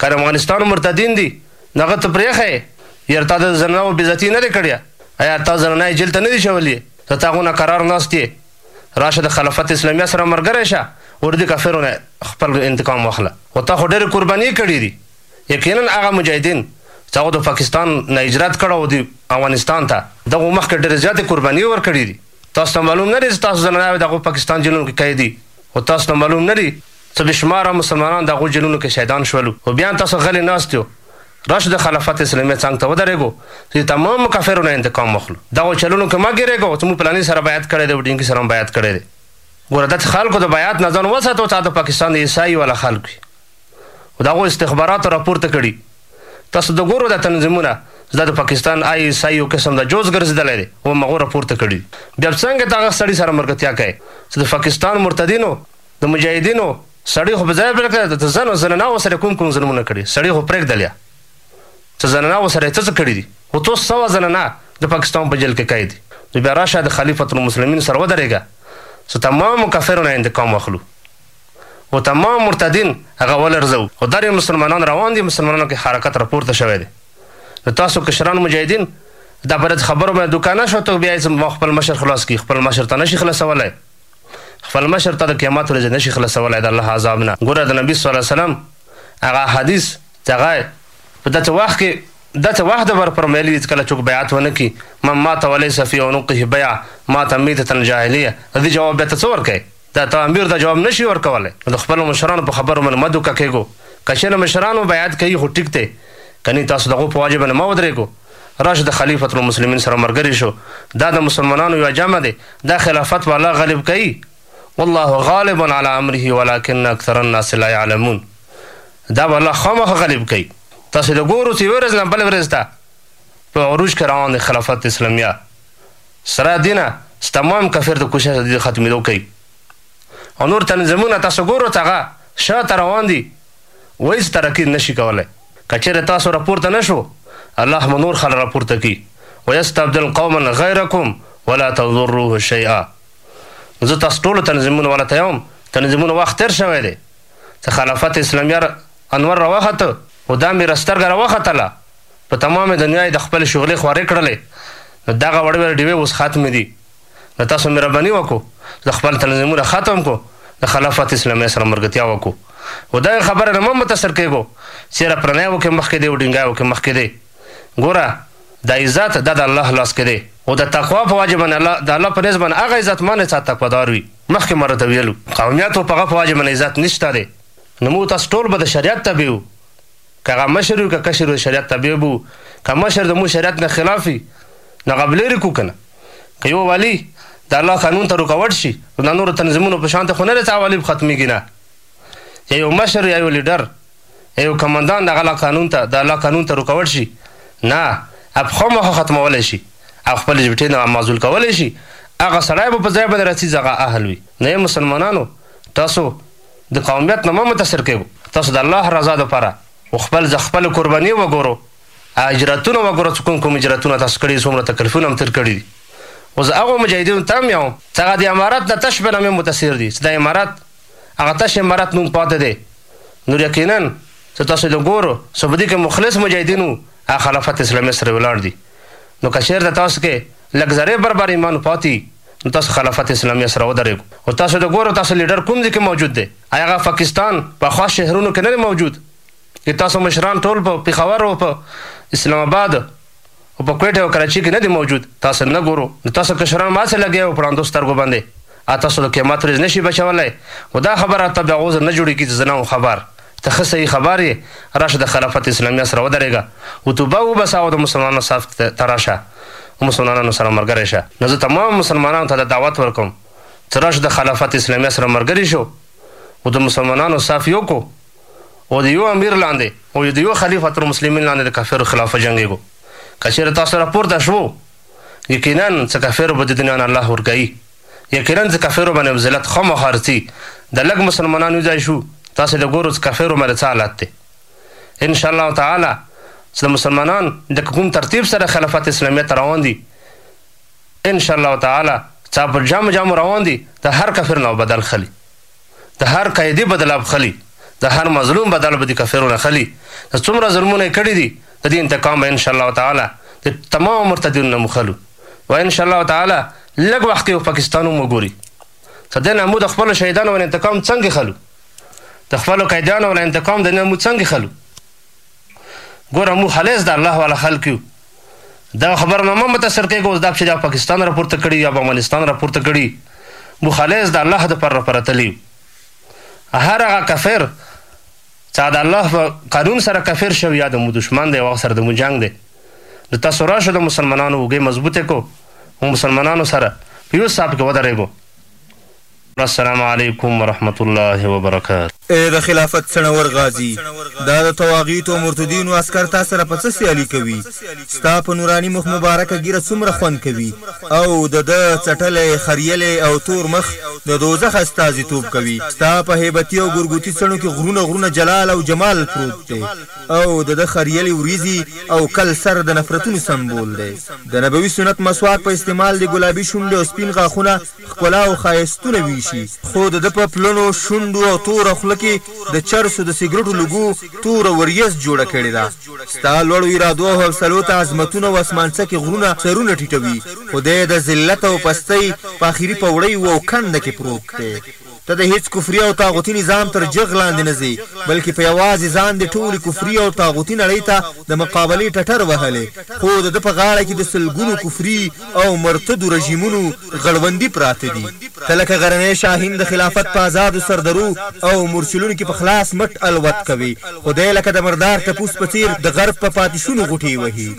[SPEAKER 5] که افغانستان مرتدین دي نغه ته پرېخه یار تا د زنانو بیزتی نه دی کړی ایا تا زنانه جیل ته نه دی شولی ته تاغونه قرار ناست یې راشه د خلافت اسلامیه سره مرګره شه ور دي کفرونه خپل انتقام واخله او تا خو ډېر قرباني کړې دي یقیناً هغه مجاهدین چې هغو د پاکستان نه هجرت کړی او دوی افغانستان ته دغو مخکې ډېرې زیاتې قربانیې ورکړې دي تاسو ته معلوم نه دی چې تاسو زناناوې د هغو پاکستان جیلونو کې قید دي خو تاسو ته معلوم نه دی څه بې شماره مسلمانان د هغو جیلونو کې شهیدان شولو خو بیا هم تاسو غلي ناست یو راشو د خلافت اسلامي څنګ ته ودرېږو چې تمام کافرو نه انتقام واخلو دغو چلونو کې مه ګېرېږو چې موږ پلاني سره بیعت کړی دی او ډینګي سره هم بیعت کړی دی ګوره داسې خلکو د بیعت نه ځان وساتو چې د پاکستان د عیسایي والا خلک وي خو دغو استخباراتو راپورته کړي تاسو د ګورو د تنظیمونه زه د پاکستان آی اس آی یو قسم د جوز ګرځیدلی دی و مغو راپورته کړي بیا څنګه دغه سړي سره مرګتیا کوي چې د پاکستان مرتدینو د مجاهدینو سړی خو په ځای پرېږده د ځنو زنناو سره کوم کوم ظلمونه کړي سړی خو پرېږدل یا څه زنناو سره یې څه څه کړي دي خو څو سوه زننه د پاکستان په جیل کې قید دي نو بیا راشه د خلیفة المسلمین سره ودرېږه څه تمامو کافرو نه انتقام واخلو خو تمام مرتدین هغه ولرزو خو دری مسلمانان روان دی مسلمانانو کې حرکت راپورته شوی دی نو تاسو کشران مجاهدین دا پرد خبرو باندې دوکانه شو ته بیا زم خپل مشر خلاص کی خپل مشر ته نشي خلاصولای خپل مشر ته د قیامت ورځ نشي خلاصولای د الله عذاب نه ګوره د نبی صلی الله علیه وسلم هغه حدیث څنګه په دغه وخت کې دته وحده بر پر ملي کله چوک بیعت ونه کی ما ما ته ولې سفي او نو قه بیا ما ته میته تن جاهلیه دې جواب به تصور کړي دا تعمیر ته جواب نشي ورکولی نو د خپلو مشرانو په خبرو باندې مه دوکه کېږو که چېرې مشران مو بیعت کوي خو ټیک دی که نی تاسو د هغو په واجب باندې مه ودرېږو راشه د خلیفة المسلمین سره مرګري شو دا د مسلمانانو یو جمع دی دا خلافت به الله غالب کوي والله غالب على امره ولكن اکثر الناس لا يعلمون دا به الله خامخا غالب کوي تاسو د ګورو چې ورځ نه بل ورځ ته په عروج کې روان دی خلافت اسلامیه سره دینه ستمام کفر د کوشش د ختمیدو کوي او نور تنظیمونه تاسو ګورو تاغه شا ته روان دي وایز ترقی نشي کولای کچره تاسو راپورته نشو الله مو نور خل راپورته کی ويستبدل قوما غيركم ولا تضروه شيئا زه تاسو ټول تنظیمونه ولا تیوم تنظیمونه وخت تر شوی دی ته خلافت اسلامیه انور راوخته او دا مې رسترګه راوختله په تمامه دنیا یې د خپلې شغلې خوارې کړلې، نو دغه وړوې ډیوې اوس ختمې دي، نو تاسو مهرباني وکړو د خپل تنظیمونه ختم کړو، د خلافت اسلامې سره ملګرتیا وکړو، اودغې خبرې نه مه متاثر کیږو، چیرې پرنې وکې مخکې دې اوډینګای وکې مخکې دې، ګوره دا عزت دا د الله لاس کې دې، اود تقوا په واجه باندې الله د الله په نزد باندې هغه عزت مند چا تقوا دار وي، مخکې مو درته ویلو قومیت او په هغه په واجه باندې عزت نشته دې، نو موږ تاسو ټول به د شریعت تابع یو. که هغه مشر وي که کشر وي د شریعت تابع به وو که مشر زموږ شریعت نه خلاف وي نو هغه به لرې کړو که نه که یو والي د الله قانون ته رکاوټ شي نو دا نورو تنظیمونو په شان ته خو نه دی تعوالي به ختمېږي نه یا یو مشر یا یو لیډر یا یو کماندان د هغه قانون ته د الله قانون ته رکاوټ شي نه اب خو مخه ختمولی شي او خپل جبټې نه معزول کولی شي هغه سړی به په ځای باندې راڅي ځغه اهل وي نه مسلمانانو تاسو د قومیت نه مه متاثر کېږو تاسو د الله رضا لپاره خپل ځ خپل قرباني وګورو اجرتونه وګورو چې کوم کوم اجرتونه تاسو کړي څومره تکلیفونه هم تر کړي او زه هغه مجاهدینو ته هم یو چې هغه د امارت د تش په نامې متاثر دي چې د امارت هغه تش امارت نوم پاتې دی نو یقینا چې تاسو د ګورو چې په دې کې مخلص مجاهدینو خلافت اسلامي سره ولاړ دي نو که چېرته تاسو کې لږ ذرې بربر ایمان پاتې نو تاسو خلافت اسلامي سره ودرېږو او تاسو د ګورو تاسو لیډر کوم ځای کې موجود دی آیا هغه پاکستان په خاص شهرونو کې نه موجود چې تاسو مشران ټول په پېښور او په اسلام آباد او په کوټه او کراچي کې نه دی موجود تاسو نه ګورو نو تاسو کشران ما څه لګیا او پړاندو سترګو باندې تاسو د قیامت ورځ نشي بچولای او دا خبره ته بیا عذر نه جوړېږي چې زه نه خبر ته ښه صحیح خبار یې راشه د خلافت اسلامیه سره ودرېږه اوتوبه وباسه او د مسلمانانو صف ته راشه اومسلمانانو سره مرګری شه نو زه تمام مسلمانانو ته دا دعوت ورکوم ته راشه د خلافت اسلامیه سره مرګری شو اودمسلمانانو صف یو کو اود یو امیر لاندې اود یو خلیفه تر مسلمین لاندې د کافرو خلاف وجنګېږو که چېرې تاسو راپورته شوو یقینا څه کافرو به ددنیا نه الله ورګايي یقینا څه کفیرو باندې هم ذلت خامخا رڅي د لږ مسلمانانو ځای شو تاسې د ګورو څه کفیرو باندې څه حالت دی ان شاء الله تعالی چې د مسلمانان د کوم ترتیب سره خلافت اسلامیه ته روان دي ان شاء الله تعالی څا په جام جام روان دي د هر کفر نه بدل خلی د هر قیدی بدلاب خلی د هر مظلوم بدل به د کفرو نه خلی د څومره ظلمونه کړی دي د دې انتقام ان شاء الله تعالی د تمام مرتدین نه مخلو وان شاء الله تعالی لګ وخت کې پاکستان هم وګوري ته دنه مو د خپل شهیدانو ول انتقام څنګه خلو د خپل قیدانو ول انتقام دنه مو څنګه خلو ګوره مو خالص د الله والا خلق یو دا خبر نه متاثر کېږي اوس دا چې د پاکستان راپورته کړي یا افغانستان راپورته کړي مو خالص د الله د پر پرتلی هر هغه کافر چې د الله په قانون سره کافر شوی یا د مو دشمن دی او سره د مو جنگ دی نو تاسو راشه د مسلمانانو وګي مضبوطه کو او مسلمانانو سره په یو صاحب کې ودرېګو السلام علیکم ورحمت الله وبرکاته
[SPEAKER 2] ای د خلافت څڼور غازی دا د طواغیتو او مرتدینو عسکر تا سره په څه سیالی کوی ستا په نورانی مخ مبارکه ږیره څومره خوند کوی او د ده څټلی خریلی او تور مخ د دوزخ استازیتوب کوی ستا په هیبتی او ګرګوتی څڼو کې غرونه غرونه جلال او جمال پروت دی او د ده خريلې وريځي او کل سر د نفرتونو سمبول دی. د نبوي سنت مسواک په استعمال دې ګلابي شونډې او سپين غاښونه ښکلا او ښايستونه ويشي، خو د ده په پلنو شونډو او توره خوله کې د چرسو د سګرټو لوګو توره وريځ جوړه کړې ده. ستا لوړو ارادو او حوصلو ته عظمتونه او اسمانڅکي غرونه سرونه ټيټوي، خو دی د ذلت او پستۍ په اخري پوړۍ و او کنده کې پروت دی. ته د هیڅ کفري او طاغوتي نظام تر جغ لاندې نه ځې، بلکې په یوازې ځان دې ټولې کفري او طاغوتي نړۍ ته د مقابلې ټټر وهلی، خو د ده په غاړه کې د سلګونو کفري او مرتدو رژیمونو غړوندي پراته دي. ته لکه غرنی شاهین د خلافت په ازادو سردرو او مورچلونو کې په خلاص مټ الوت کوې، خو دی لکه د مردار ټپوس په څېر د غرب په پاتې شونو غوټې وهي.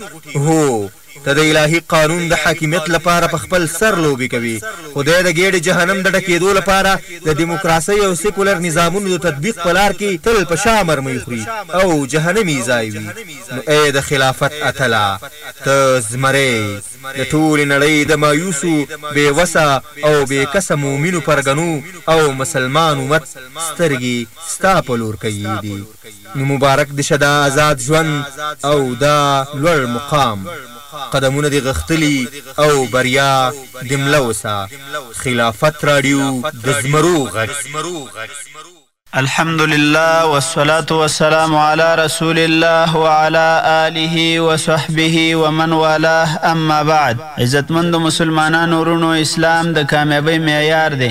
[SPEAKER 2] هو! ته د الهي قانون د حاکمیت لپاره په خپل سر لوبې کوې، خدای د ګېډې جهنم د ډکېدو لپاره د دیموکراسۍ او سیکولر نظامونو د تطبیق په لار کې تل په شا مرمۍ خوري او جهنم یې ځای وي. نو ای د خلافت اتله! ته زمری یې، د ټولې نړۍ د مایوسو، بې وسه او بې کسه مؤمنو پرګنو او مسلمان امت سترګې ستا په لور کږې دي. نو مبارک دې شه دا ازاد ژوند او دا لوړ مقام قدمونه دې غښتلي او بریا دې مله اوسه خلافت راډیو د زمرو غږ.
[SPEAKER 3] الحمدلله والصلاة والسلام علی رسول الله وعلی آله وصحبه ومن والاه اما بعد عزتمندو مسلمانانو وروڼو اسلام د کامیابۍ معیار دی.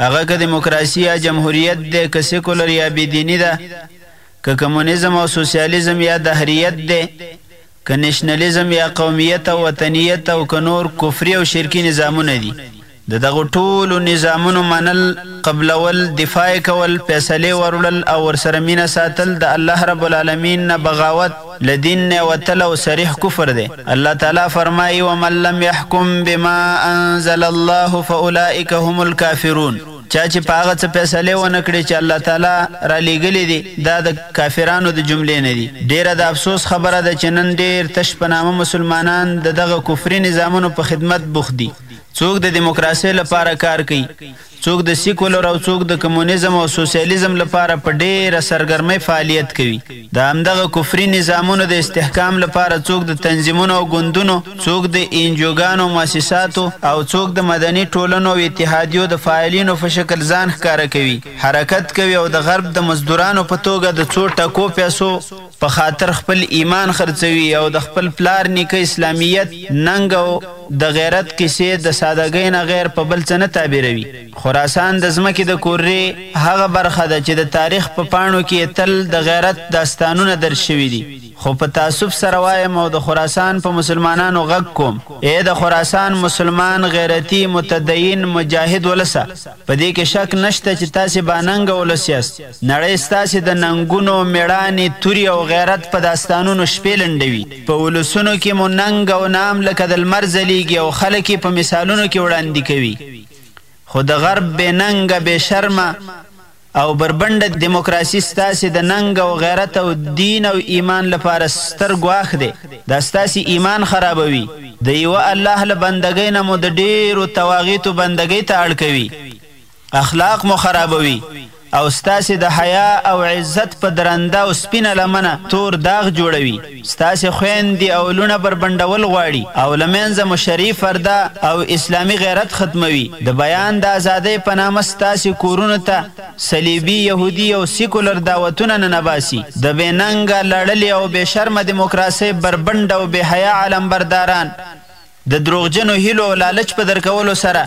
[SPEAKER 3] هغه که دموکراسي يا جمهوريت دی، که سيکولر يا بې ديني ده، که کمونيزم او سوسياليزم يا دهريت دی، که نېشنليزم يا قوميت او وطنيت او که نور کفري او شرکي نظامونه دي، د دغو ټولو نظامونو منل، قبلول، دفاع يې کول، فيصلې ور وړل او ورسره مينه ساتل د الله رب العالمين نه بغاوت، له دین نه وتل او صریح کفر دی، الله تعالی فرمايي، ومن لم يحکم بما انزل الله فاولئک هم الکافرون، چا چې په هغه څه فیصلې ونه کړې چې الله تعالی را لېږلي دي، دا د کافرانو د جملې نه دي، ډېره د افسوس خبره ده چې نن ډېر تش په نامه مسلمانان د دغه کفري نظامونو په خدمت بوخت دي، څوک د دیموکراسۍ لپاره کار کوي، څوک د سیکولر او څوک د کمونیزم او سوسیالیزم لپاره په ډېره سرګرمۍ فعالیت کوي، د همدغه کفري نظامونو د استحکام لپاره څوک د تنظیمونو او ګوندونو، څوک د اینجوګانو او موسساتو او څوک د مدني ټولنو او اتحادیو د فعالینو په شکل ځان ښکاره کوي، حرکت کوي او د غرب د مزدورانو په توګه د څو ټکو پیسو، په خاطر خپل ایمان خرڅوي او د خپل پلار نیکه اسلامیت، ننګ او د غیرت کیسې د سادګۍ نه غیر په بل څه نه تعبیروي. خراسان د ځمکې د کورې هغه برخه ده چې د تاریخ په پاڼو کې یې تل د غیرت داستانونه درج شوي دي، خو په تاسف سره وایم او د خراسان په مسلمانانو غږ کوم، ای د خراسان مسلمان غیرتي، متدین، مجاهد ولسه! په دې کې شک نشته چې تاسې باننګه ولس یاست، نړۍ ستاسې د ننګونو، مېړانې، توري او غیرت په داستانونو شپې لنډوي. په ولسونو کې مو ننګ او نام لکه د لمر ځلېږي او خلک یې په مثالونو کې وړاندې کوي. خو د غرب بې ننګه، بې شرمه او بربنډه دیموکراسي ستاسې د ننګ او غیرت او دین او ایمان لپاره ستر ګواښ دی. دا ستاسې ایمان خرابوي، د یوه الله له بندګۍ نه مو د ډېرو طواغیتو بندګۍ ته اړ کوي. اخلاق مو خرابوي او ستاسې د حیا او عزت په درنده او سپینه لمنه تور داغ جوړوي، ستاسې خویندې او لوڼه بربنډول غواړي او له منځه مو شرعي فرده او اسلامي غیرت ختموي، د بیان د ازادۍ په نامه ستاسې کورونو ته صلیبي، یهودي او سیکولر دعوتونه ننباسي، د بې ننګه، لړلې او بې شرمه دیموکراسۍ بربنډ او بې حیا علمبرداران، د دروغجنو هیلو او لالچ په درکولو سره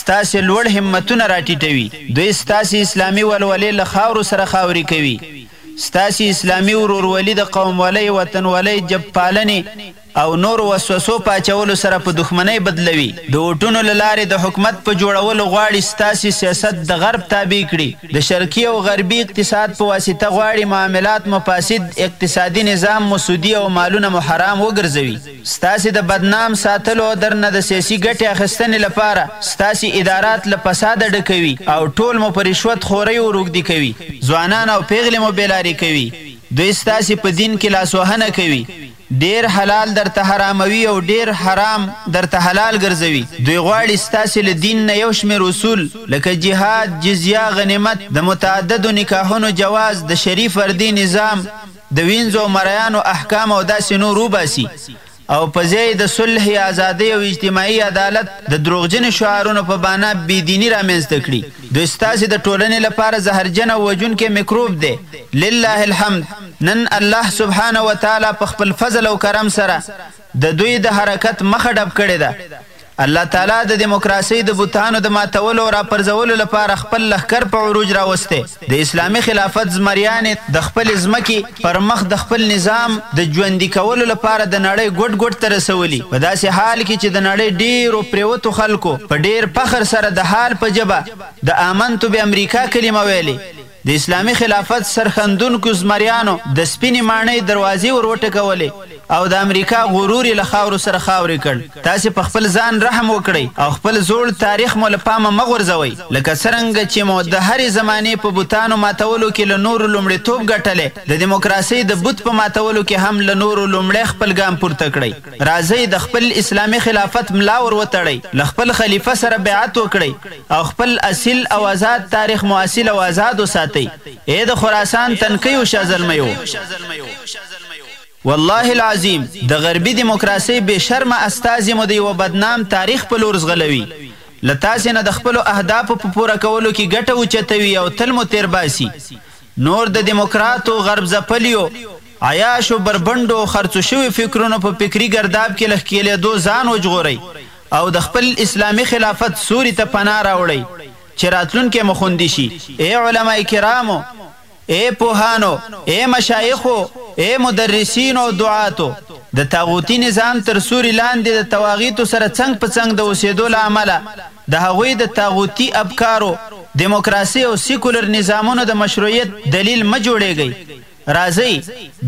[SPEAKER 3] ستاسې لوړ همتونه راټیټوي، دوی ستاسې اسلامي ولولې له خاورو سره خاورې کوي، ستاسې اسلامي ورورولي د قومولۍ، وطنولۍ، ژب پالنې او نورو وسوسو په اچولو سره په دښمنۍ بدلوي، د ووټونو له لارې د حکومت په جوړولو غواړي ستاسې سیاست د غرب تابع کړي، د شرقي او غربي اقتصاد په واسطه غواړي معاملات مو فاسد، اقتصادي نظام مو سودي او مالونه مو حرام وګرځوي. ستاسې د بدنام ساتلو او درنه د سیاسي ګټې اخیستنې لپاره ستاسې ادارات له فساده ډکوي او ټول مو په رشوت خورۍ ور اوږدي کوي، ځوانان او پېغلې مو بې لارې کوي، دوی ستاسې په دین کې لاسوهنه کوي، ډېر حلال درته حراموي او ډېر حرام درته حلال ګرځوي، دوی غواړي ستاسې له دین نه یو شمېر اصول لکه جهاد، جزیه، غنیمت، د متعددو نکاحونو جواز، د شرعي فردي نظام، د وینځو او مریانو احکام او داسې نور وباسي او په ځای یې د صلح، ازادۍ او اجتماعي عدالت د دروغجنې شعارونو په بانه بې دیني رامنځته کړي. دوی ستاسې د ټولنې لپاره زهرجن او وژونکی میکروب دی. لله الحمد نن الله سبحانه وتعالی په خپل فضل او کرم سره د دوی د حرکت مخه ډب کړې ده. الله تعالی د دموکراسۍ د بتانو د ماتولو او راپرځولو لپاره خپل لښکر په عروج راوستی، د اسلامي خلافت زمریانې، د خپلې ځمکې پر مخ د خپل نظام د ژوندي کولو لپاره د نړۍ ګوټ ګوټ ته رسولي، په داسې حال کې چې د نړۍ ډېرو پرېوتو خلکو په ډېر فخر سره د حال په ژبه د آمنت بأمریکا کلمه ویلې. د اسلامي خلافت سرښندونکو زمریانو د سپینې ماڼۍ دروازې ور وټکولې او د امریکا غرور یې له خاورو سره خاورې کړ. تاسې په خپل ځان رحم وکړئ او خپل زوړ تاریخ مو له پامه مه غورځوئ. لکه څرنګه چې مو د هرې زمانې په بتانو ماتولو کې له نورو لومړیتوب ګټلی، د دیموکراسۍ د بت په ماتولو کې هم له نورو لومړی خپل ګام پورته کړئ. راځئ د خپل اسلامي خلافت ملا ور وتړئ، له خپل خلیفه سره بیعت وکړئ او خپل اصیل او ازاد تاریخ مو اصیل او ازاد وساتئ، ای د خراسان تنکیو شاه زلمیو! والله العظیم د غربي دیموکراسۍ بې شرمه استازي مو د یوه بدنام تاریخ په لور ځغلوي، له تاسې نه د خپلو اهدافو په پوره کولو کې ګټه اوچتوي او تل مو تېرباسي، نور د دیموکراتو، غرب ځپلیو، عیاشو بربنډو او خرڅو شویو فکرونو په فکري ګرداب کې له ښکېلېدو ځان وژغورئ او د خپل اسلامي خلافت سوري ته پناه راوړئ چې راتلونکی مو خوندي شي. ای علماء کرامو! ای پوهانو! ای مشایخو! ای مدرسینو او دعاتو! د طاغوتي نظام تر سوري لاندې د طواغیتو سره څنګ په څنګ د اوسېدو له امله د هغوی د طاغوتي افکارو، دموکراسۍ او سیکولر نظامونو د مشروعیت دلیل مه جوړېږئ. راځئ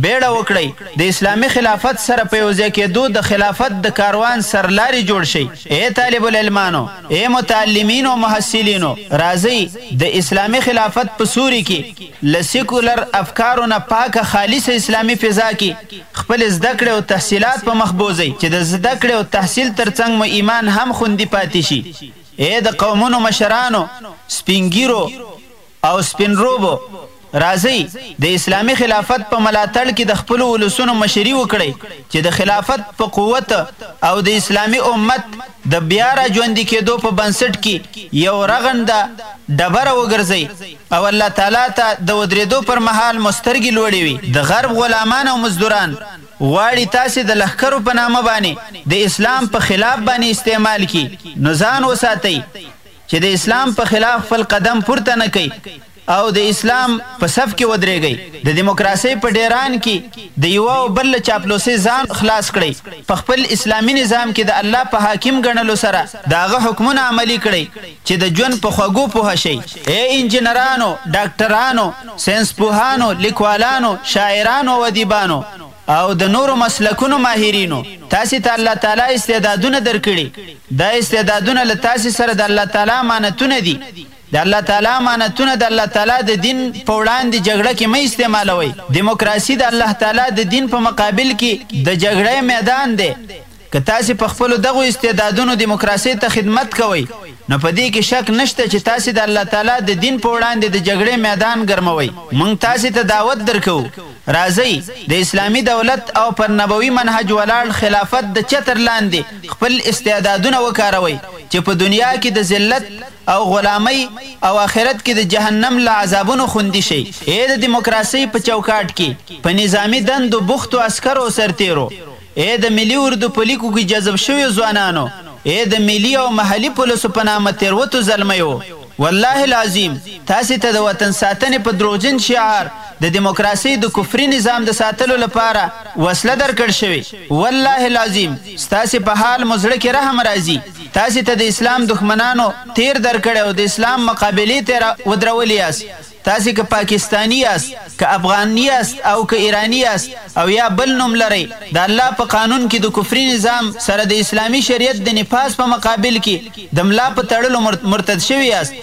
[SPEAKER 3] بېړه وکړئ د اسلامي خلافت سره په یوځای کېدو د خلافت د کاروان سرلاري جوړ شئ. ای طالب العلمانو، ای متعلمینو او محصلینو، راځئ د اسلامي خلافت په سوري کې له سیکولر افکارو نه پاکه خالصه اسلامي فضا کې خپلې زده کړې او تحصیلات په مخ بوځئ چې د زده کړې او تحصیل تر څنګ مو ایمان هم خوندي پاتې شي. ای د قومونو مشرانو، سپین ږیرو، او سپین روبو راځئ د اسلامي خلافت په ملاتړ کې د خپلو ولسونو مشري وکړئ چې د خلافت په قوت او د اسلامي امت د بیا را ژوندي کېدو په بنسټ کې یو رغنده ډبره وګرځئ او الله تعالی ته د ودرېدو پر مهال مو سترګې لوړې وي د غرب غلامان او مزدوران غواړي تاسې د لښکرو په نامه باندې د اسلام په خلاف باندې استعمال کړي نو ځان وساتئ. چې د اسلام په خلاف خپل قدم پورته نه کوي او د اسلام په صف کې ودرېږئ، د دموکراسۍ په ډېران کې د یوه او بل له چاپلوسۍ ځان خلاص کړئ، په خپل اسلامي نظام کې د الله په حاکم ګڼلو سره د هغه حکمونه عملي کړئ، چې د ژوند په خوږو پوه شئ. ای انجینرانو، ډاکټرانو، ساینسپوهانو، لیکوالانو، شاعرانو او ادیبانو! او د نورو مسلکونو ماهرینو، تاسې ته الله تعالی استعدادونه درکړي، دا استعدادونه له تاسې سره د الله تعالی امانتونه دي، د الله تعالی امانتونه د الله تعالی د دین په وړاندې جګړه کې مه استعمالوئ، دیموکراسي د الله تعالی د دین په مقابل کې د جګړې میدان دی، که تاسې په خپلو دغو استعدادونو دموکراسۍ ته خدمت کوئ، نو په دې کې شک نشته چې تاسې د الله تعالی د دین په وړاندې د جګړې میدان ګرموئ. موږ تاسې ته دعوت درکوو، راځئ، د اسلامي دولت او پر نبوي منهج ولاړ خلافت د چتر لاندې خپل استعدادونه وکاروئ چې په دنیا کې د ذلت او غلامۍ او آخرت کې د جهنم له عذابونو خوندي شئ. ای د دموکراسۍ په چوکاټ کې په نظامي دندو بوختو عسکرو او سرتېرو! اې د ملي اردو په لیکو کې جذب شویو ځوانانو، اې د ملي او محلي پولسو په نامه تېروتو زلمیو، والله العظیم تاسې ته د وطن ساتنې په دروغجن شعار د دیموکراسۍ د کفري نظام د ساتلو لپاره وسله درکړ شوې، والله العظیم ستاسې په حال مو زړه کې رحم راځي، تاسې ته د اسلام دښمنانو تېر درکړی او د اسلام مقابلې ته یې را ودرولي یاست. تاسې که پاکستاني یاست، که افغان یاست او که ایراني یاست او یا بل نوم لرئ، د الله په قانون کې د کفري نظام سره د اسلامي شریعت د نفاذ په مقابل کې د ملا په تړلو مرتد شوي یاست،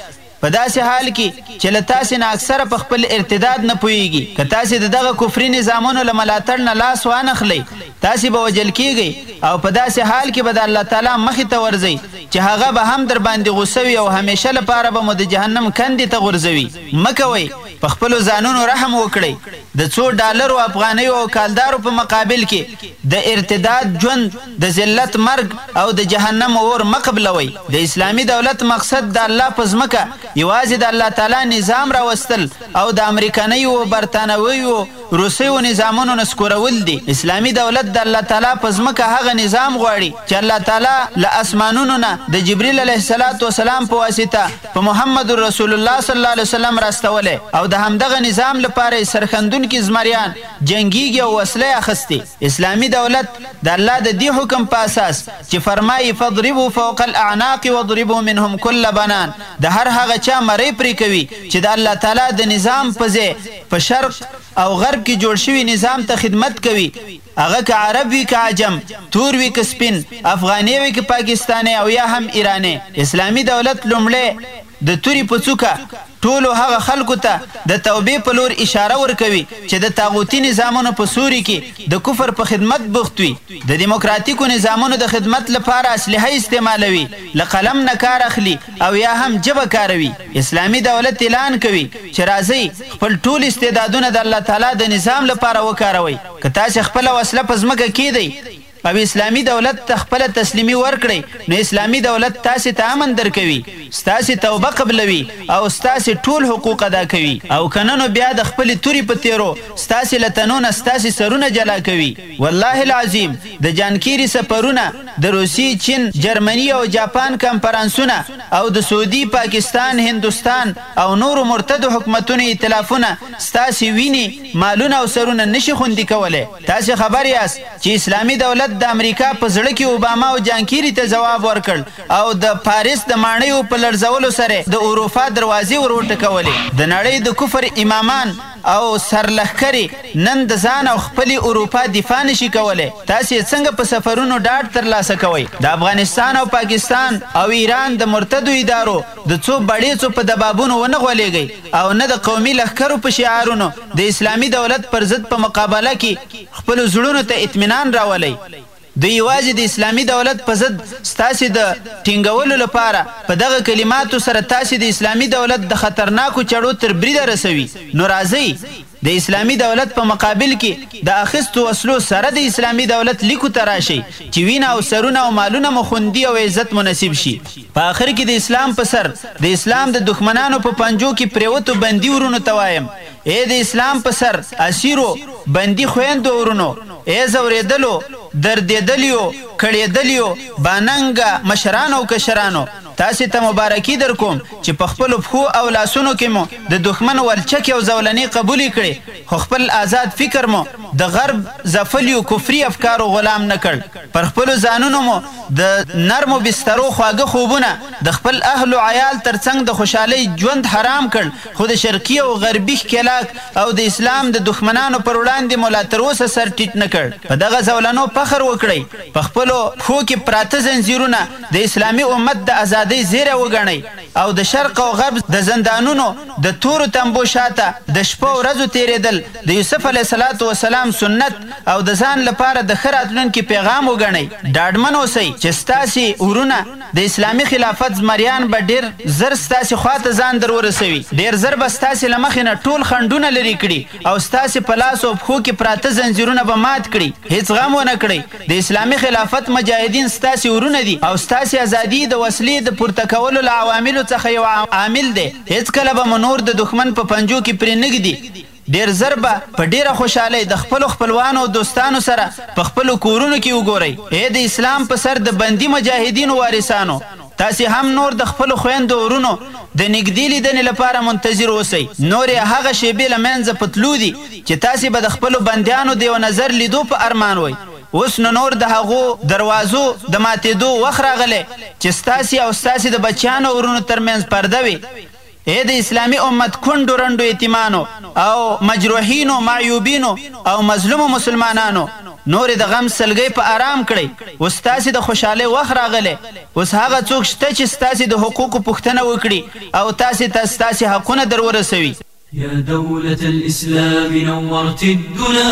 [SPEAKER 3] په داسې حال کې چې له تاسې نه اکثره په خپل ارتداد نه پوهېږي، که تاسې د دغه کفري نظامونو له ملاتړ نه لاس وانخلئ، تاسې به وژل کېږئ او په داسې حال کې به د الله تعالی مخې ته ورځئ. چې هغه به هم درباندې غوسه وي او همېشه لپاره به مو د جهنم کندې ته غورځوي، مه کوئ، په خپلو ځانونو رحم وکړئ، د څو ډالرو، افغانیو او کالدارو په مقابل کې د ارتداد ژوند، د ذلت مرګ او د جهنم اور مه قبلوئ، د اسلامي دولت مقصد د الله په ځمکه یوازې د الله تعالی نظام راوستل او د امریکنیو و برتانویو روسیو نظامونو نسکورول دي اسلامي دولت د الله تعالی په ځمکه هغه نظام غواړي چې الله تعالی له اسمانونو نه د جبریل علیه الصلوة والسلام په واسطه په محمد رسول الله صلی الله علیه وسلم راستولی او د همدغه نظام لپاره یې سرښندونکي زمریان جنګیږي او وسله یې اخستې اسلامي دولت د الله د دې حکم په اساس چې فرمایي فضربو فوق الاعناق وضربو منهم کل بنان د هر هغه چا مرۍ پرې کوي چې د الله تعالی د نظام په ځای په شرق او غرب کې جوړ شوي نظام ته خدمت کوي هغه که عرب وي که عجم، تور وي که سپين، افغانې وي که پاکستانې او يا هم ايرانې. اسلامي دولت لومړی د توري په څوکه ټولو هغه خلکو ته د توبې په لور اشاره ورکوي چې د طاغوتي نظامونو په سوري کې د کفر په خدمت بوخت وي، د ديموکراتيکو نظامونو د خدمت لپاره اسلحه استعمالوي، له قلم نه کار اخلي او يا هم ژبه کاروي. اسلامي دولت اعلان کوي چې راځئ خپل ټول استعدادونه د الله تعالی د نظام لپاره وکاروئ. که تاسې خپله وسله په ځمکه کېږدئ او اسلامي دولت ته خپله تسلیمي ورکړئ، نو اسلامي دولت تاسې ته امن درکوي، ستاسې توبه قبلوي او ستاسې ټول حقوق ادا کوي او که نه نو بیا د خپلې تورې په تېرو ستاسې له تنو نه ستاسې سرونه جلا کوي. والله العظیم د جانکیری سفرونه، د روسیی، چین، جرمنی او جاپان کنفرانسونه او د سعودی، پاکستان، هندوستان او نورو مرتدو حکومتونو ایتلافونه ستاسی وینی، مالونه او سرونه نشی خوندی کولی. تاسی خبر یاست چی اسلامی دولت د امریکا په زړه کی اوباما او جانکیری ته ځواب ورکړ او د پاریس د ماڼیو په لړزولو سره د اروفا دروازی ور وټکولی. د نړی د کفر امامان! او سرلښکرې نن ځان او خپلې اروپا دفاع نشي کولی تاسې یې څنګه په سفرونو ډاډ تر لاسه کوئ د افغانستان او پاکستان او ایران د مرتدو ادارو د څو بړېڅو په دبابونو ونه غولېږئ او نه د قومي لښکرو په شعارونو د اسلامي دولت پر ضد په مقابله کې خپلو زړونو ته اطمینان راولئ. دوی یوازې د اسلامي دولت په ضد ستاسې د ټینګولو لپاره په دغه کلماتو سره تاسې د اسلامي دولت د خطرناکو چړو تر بریده رسوي، نو راځئ د اسلامي دولت په مقابل کې د اخیستو وسلو سره د اسلامي دولت لیکو ته راشئ چې وینه او سرونه او مالونه مو خوندي او عزت مو نصیب شي. په اخر کې د اسلام په سر د اسلام د دښمنانو په پنجو کې پریوتو بندي وروڼو ته وایم ای د اسلام په سر اسیرو، بندي خویندو او ورونو، ای ځورېدلو، دردېدلیو، کړېدلیو، باننګه مشرانو او کشرانو، تاسې ته مبارکي در کوم چې په خپلو پښو او لاسونو کې مو د دښمن ولچکې او زولنې قبولې کړې، خو خپل ازاد فکر مو د غرب ځپلیو کفري افکارو غلام نه کړ، پر خپلو ځانونو مو د نرمو بسترو خواږه خوبونه، د خپل اهل و عیال تر څنګ د خوشحالۍ ژوند حرام کړ، خو د شرقي او غربي ښکېلاک او د اسلام د دښمنانو پر وړاندې مو لا تر اوسه سر ټيټ نه کړ، په دغه زولنو فخر وکړئ، په خپلو پښو کې پراته زنځيرونه د اسلامي امت د ازادۍ زېری وګڼئ او د شرق او غرب د زندانونو د تورو تمبو شاته د شپو ورځو تېرېدل د يوسف عليه الصلوة والسلام سنت او د ځان لپاره د ښه راتلونکي پېغام وګڼئ، ډاډمن اوسئ چې ستاسې ورونه. د اسلامي خلافت زمریان به ډېر زر ستاسې خوا ته ځان در ورسوي، ډېر زر به ستاسې له مخې نه ټول خنډونه لرې کړي او ستاسې په لاسو او پښو کې پراته زنځیرونه به مات کړي، هېڅ غم ونه کړئ، د اسلامي خلافت مجاهدین ستاسې ورونه دي او ستاسې ازادي د وسلې د پورته کولو له عواملو څخه یو عامل دی، هېڅکله به مو نور د دښمن په پنجو کې پرې نه ږدي. ډېر زر به په ډېره خوشحالۍ د خپلو خپلوانو او دوستانو سره په خپلو کورونو کې وګورئ. ای د اسلام په سر د بندي مجاهدینو وارثانو! تاسې هم نور د خپلو خویندو او ورونو د نږدې لیدنې لپاره منتظر اوسئ. نورې هغه شېبې له منځه په تلو دي چې تاسې به د خپلو بندیانو د یو نظر لیدو په ارمان وئ. اوس نو نور د هغو دروازو د ماتېدو وخت راغلی چې ستاسې او ستاسې د بچیانو او ورونو تر منځ پرده وي. اې د اسلامي امت کونډو رنډو یتیمانو او مجروحینو معیوبینو او مظلومو مسلمانانو نورې د غم سلګۍ په ارام کړئ اوس ستاسې د خوشحالۍ وخت راغلی اوس هغه څوک شته چې ستاسې د حقوقو پوښتنه وکړي او تاسې ته ستاسې حقونه در ورسوي.
[SPEAKER 6] يا دولة الاسلام نورت الدنا.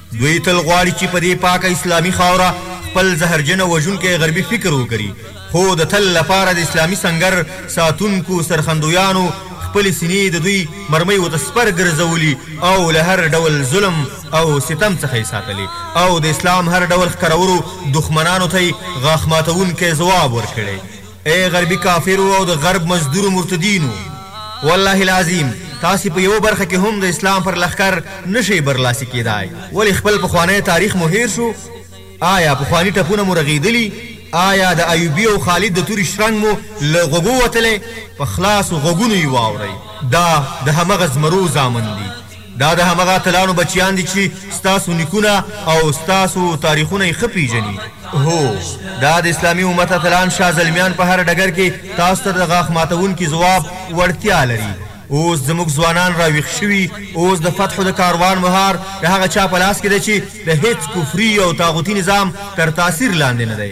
[SPEAKER 2] دوی تل غواړي چې په دې پاکه اسلامي خاوره خپل زهرجن او وژونکی غربي فکر وکري، خو د تل لپاره د اسلامي سنګر ساتونکو سرښندویانو خپلې سینې د دوی مرمیو ته سپر ګرځولي او له هر ډول ظلم او ستم څخه یې ساتلې او د اسلام هر ډول ښکرورو دښمنانو ته یې غاښماتوونکی ځواب ورکړی. اې غربي کافرو او د غرب مزدورو مرتدينو! والله العظيم تاسې په يوه برخه کې هم د اسلام پر لښکر نه شئ برلاسي کېدای. ولې خپل پخوانی تاريخ مو هېر شو؟ آيا پخواني ټپونه مو رغېدلي؟ آيا د ايوبي او خالد د توري شرنګ مو له غوږو وتلی؟ په خلاصو غوږونو يې واورئ. دا د همغه زمرو زامن دي دا د همغه اتلانو بچیان دي چې ستاسو نیکونه او ستاسو تاریخونه یې ښه پېژني. هو! دا د اسلامي امت اتلان شاه زلمیان په هر ډګر کې تاسو ته د غاښ ماتوونکي ځواب وړتیا لري. اوس زموږ ځوانان را ویښ شوي، اوس د فتحو د کاروان مهار د هغه چا په لاس کې دی چې د هېڅ کفري او طاغوتي نظام تر تاثیر لاندې نه دی.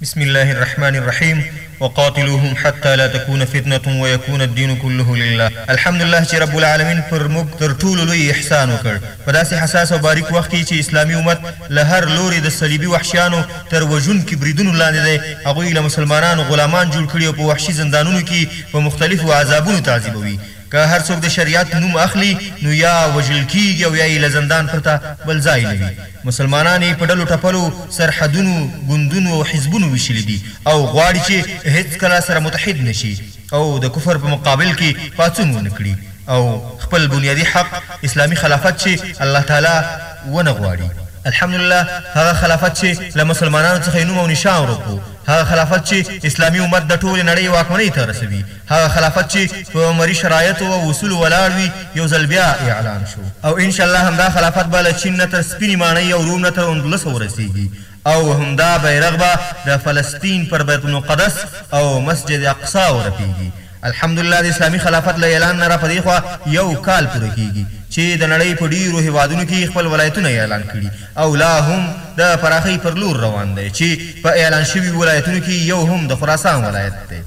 [SPEAKER 2] بسم الله الرحمن الرحيم وقاتلوهم حتي لا تكون فتنة ويكون الدين كله لله الحمد لله چي رب العالمين پر موږ تر ټولو لوی احسان وکړ په داسي حساس او باريک وخت کي چي اسلامي امت له هر لوري د صليبي وحشيانو تر وژونکي بريدونو لاندي دی هغوی له مسلمانانو غلامان جوړ کړي او په وحشي زندانونو کي په مختلفو عذابونو تعذيبوي که هر څوک د شریعت نوم اخلي نو یا وژل کیږي او یا یې له زندان پرته بل ځای نه وي. مسلمانان یې په ډلو ټپلو، سرحدونو، ګوندونو او حزبونو ویشلي دي او غواړي چې هیڅکله سره متحد نه شي او د کفر په مقابل کې پاڅون ونه کړي او خپل بنیادي حق اسلامي خلافت چې الله تعالی ونه غواړي. الحمدلله هغه خلافت چې له مسلمانانو څخه یې نوم او نشان ورک و، هغه خلافت چې اسلامي امت د ټولې نړۍ واکمنۍ ته رسوي هغه خلافت چی په عمری شرایطو او اصولو ولاړ وی یو ځل بیا اعلان شو او ان شاءالله همدا خلافت به له چین نه تر سپینی ماڼۍ او روم نه تر اندلسه ورسیږی او همدا بیرغ به د فلسطین پر بیت المقدس او مسجد اقصی ورپیږی الحمدالله د اسلامی خلافت له اعلان نه را په دیخوا یو کال پوره کیږی چی د نړۍ په ډیرو هیوادونو کی خپل ولایتونه اعلان کړی او لا هم د پراخۍ پر لور روان دی چی په اعلان شویو ولایتونو کی یو هم د خراسان ولایت دی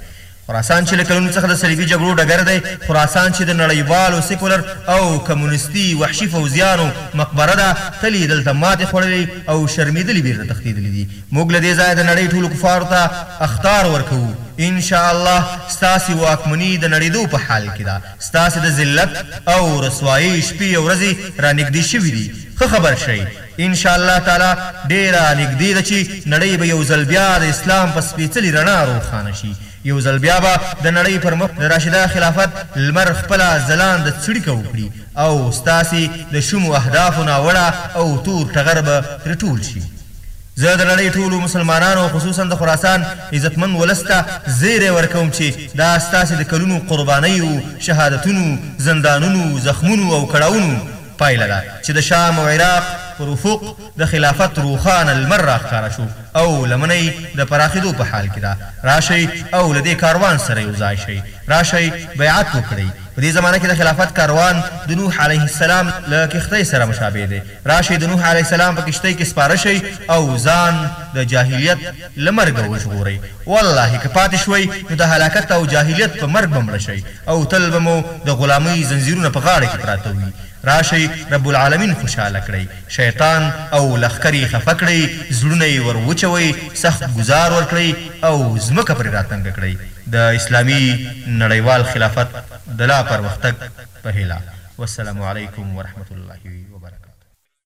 [SPEAKER 2] خراسان چې له کلونو څخه د صلیبي جګړو ډګر دی، خراسان چې د نړیوالو سیکولر او کمونیستي وحشي فوځیانو مقبره ده، تل یې دلته ماتې خوړلې او شرمیدلي بیرته تښتیدلي دي. موږ له دې ځایه د نړۍ ټولو کفارو ته اخطار ورکوو، ان شاء الله ستاسې واکمني د نړیدو په حال کې ده، ستاسې د ذلت او رسوایۍ شپې او ورځې رانږدې شوي دي، ښه خبر شئ! ان شاء الله تعالی ډېره نږدې ده چې نړۍ به یو ځل بیا د اسلام په سپېڅلې رڼا روښانه شي، یو ځل بیا به د نړۍ پر مخ د راشده خلافت لمر خپله ځلانده څړیکه وکړي او ستاسې د شومو اهدافو ناوړه او تور ټغر به ترې ټول شي. زه د نړۍ ټولو مسلمانانو او خصوصاً د خراسان عزتمند ولس ته زېری ورکوم چې دا ستاسې د کلونو قربانیو، شهادتونو، زندانونو، زخمونو او کړاوونو پایله ده چې د شام او عراق پر افق د خلافت روښانه لمر راښکاره شو او لمنه یې د پراخېدو په حال کې ده. راشئ او له دې کاروان سره یو ځای شئ. راشئ بیعت وکړئ. په دې زمانه کې د خلافت کاروان د نوح علیه السلام له کښتۍ سره مشابه دی. راشئ د نوح علیه السلام په کښتۍ کې سپاره شئ او ځان د جاهلیت، له مرګه وژغورئ والله که پاتې شوئ نو د هلاکت او جاهلیت په مرګ به مړه شئ او تل به مو د غلامۍ ځنځیرونه په غاړه کې پراته وي راشئ رب العالمین خوشحاله کړئ شیطان او لښکر یې خفه کړئ زړونه یې ور وچوئ سخت ګوزار ورکړئ او ځمکه پرې راتنګه کړئ د اسلامي نړیوال خلافت د لا پرمختګ په هیله والسلام علیکم ورحمة الله وبرکاته.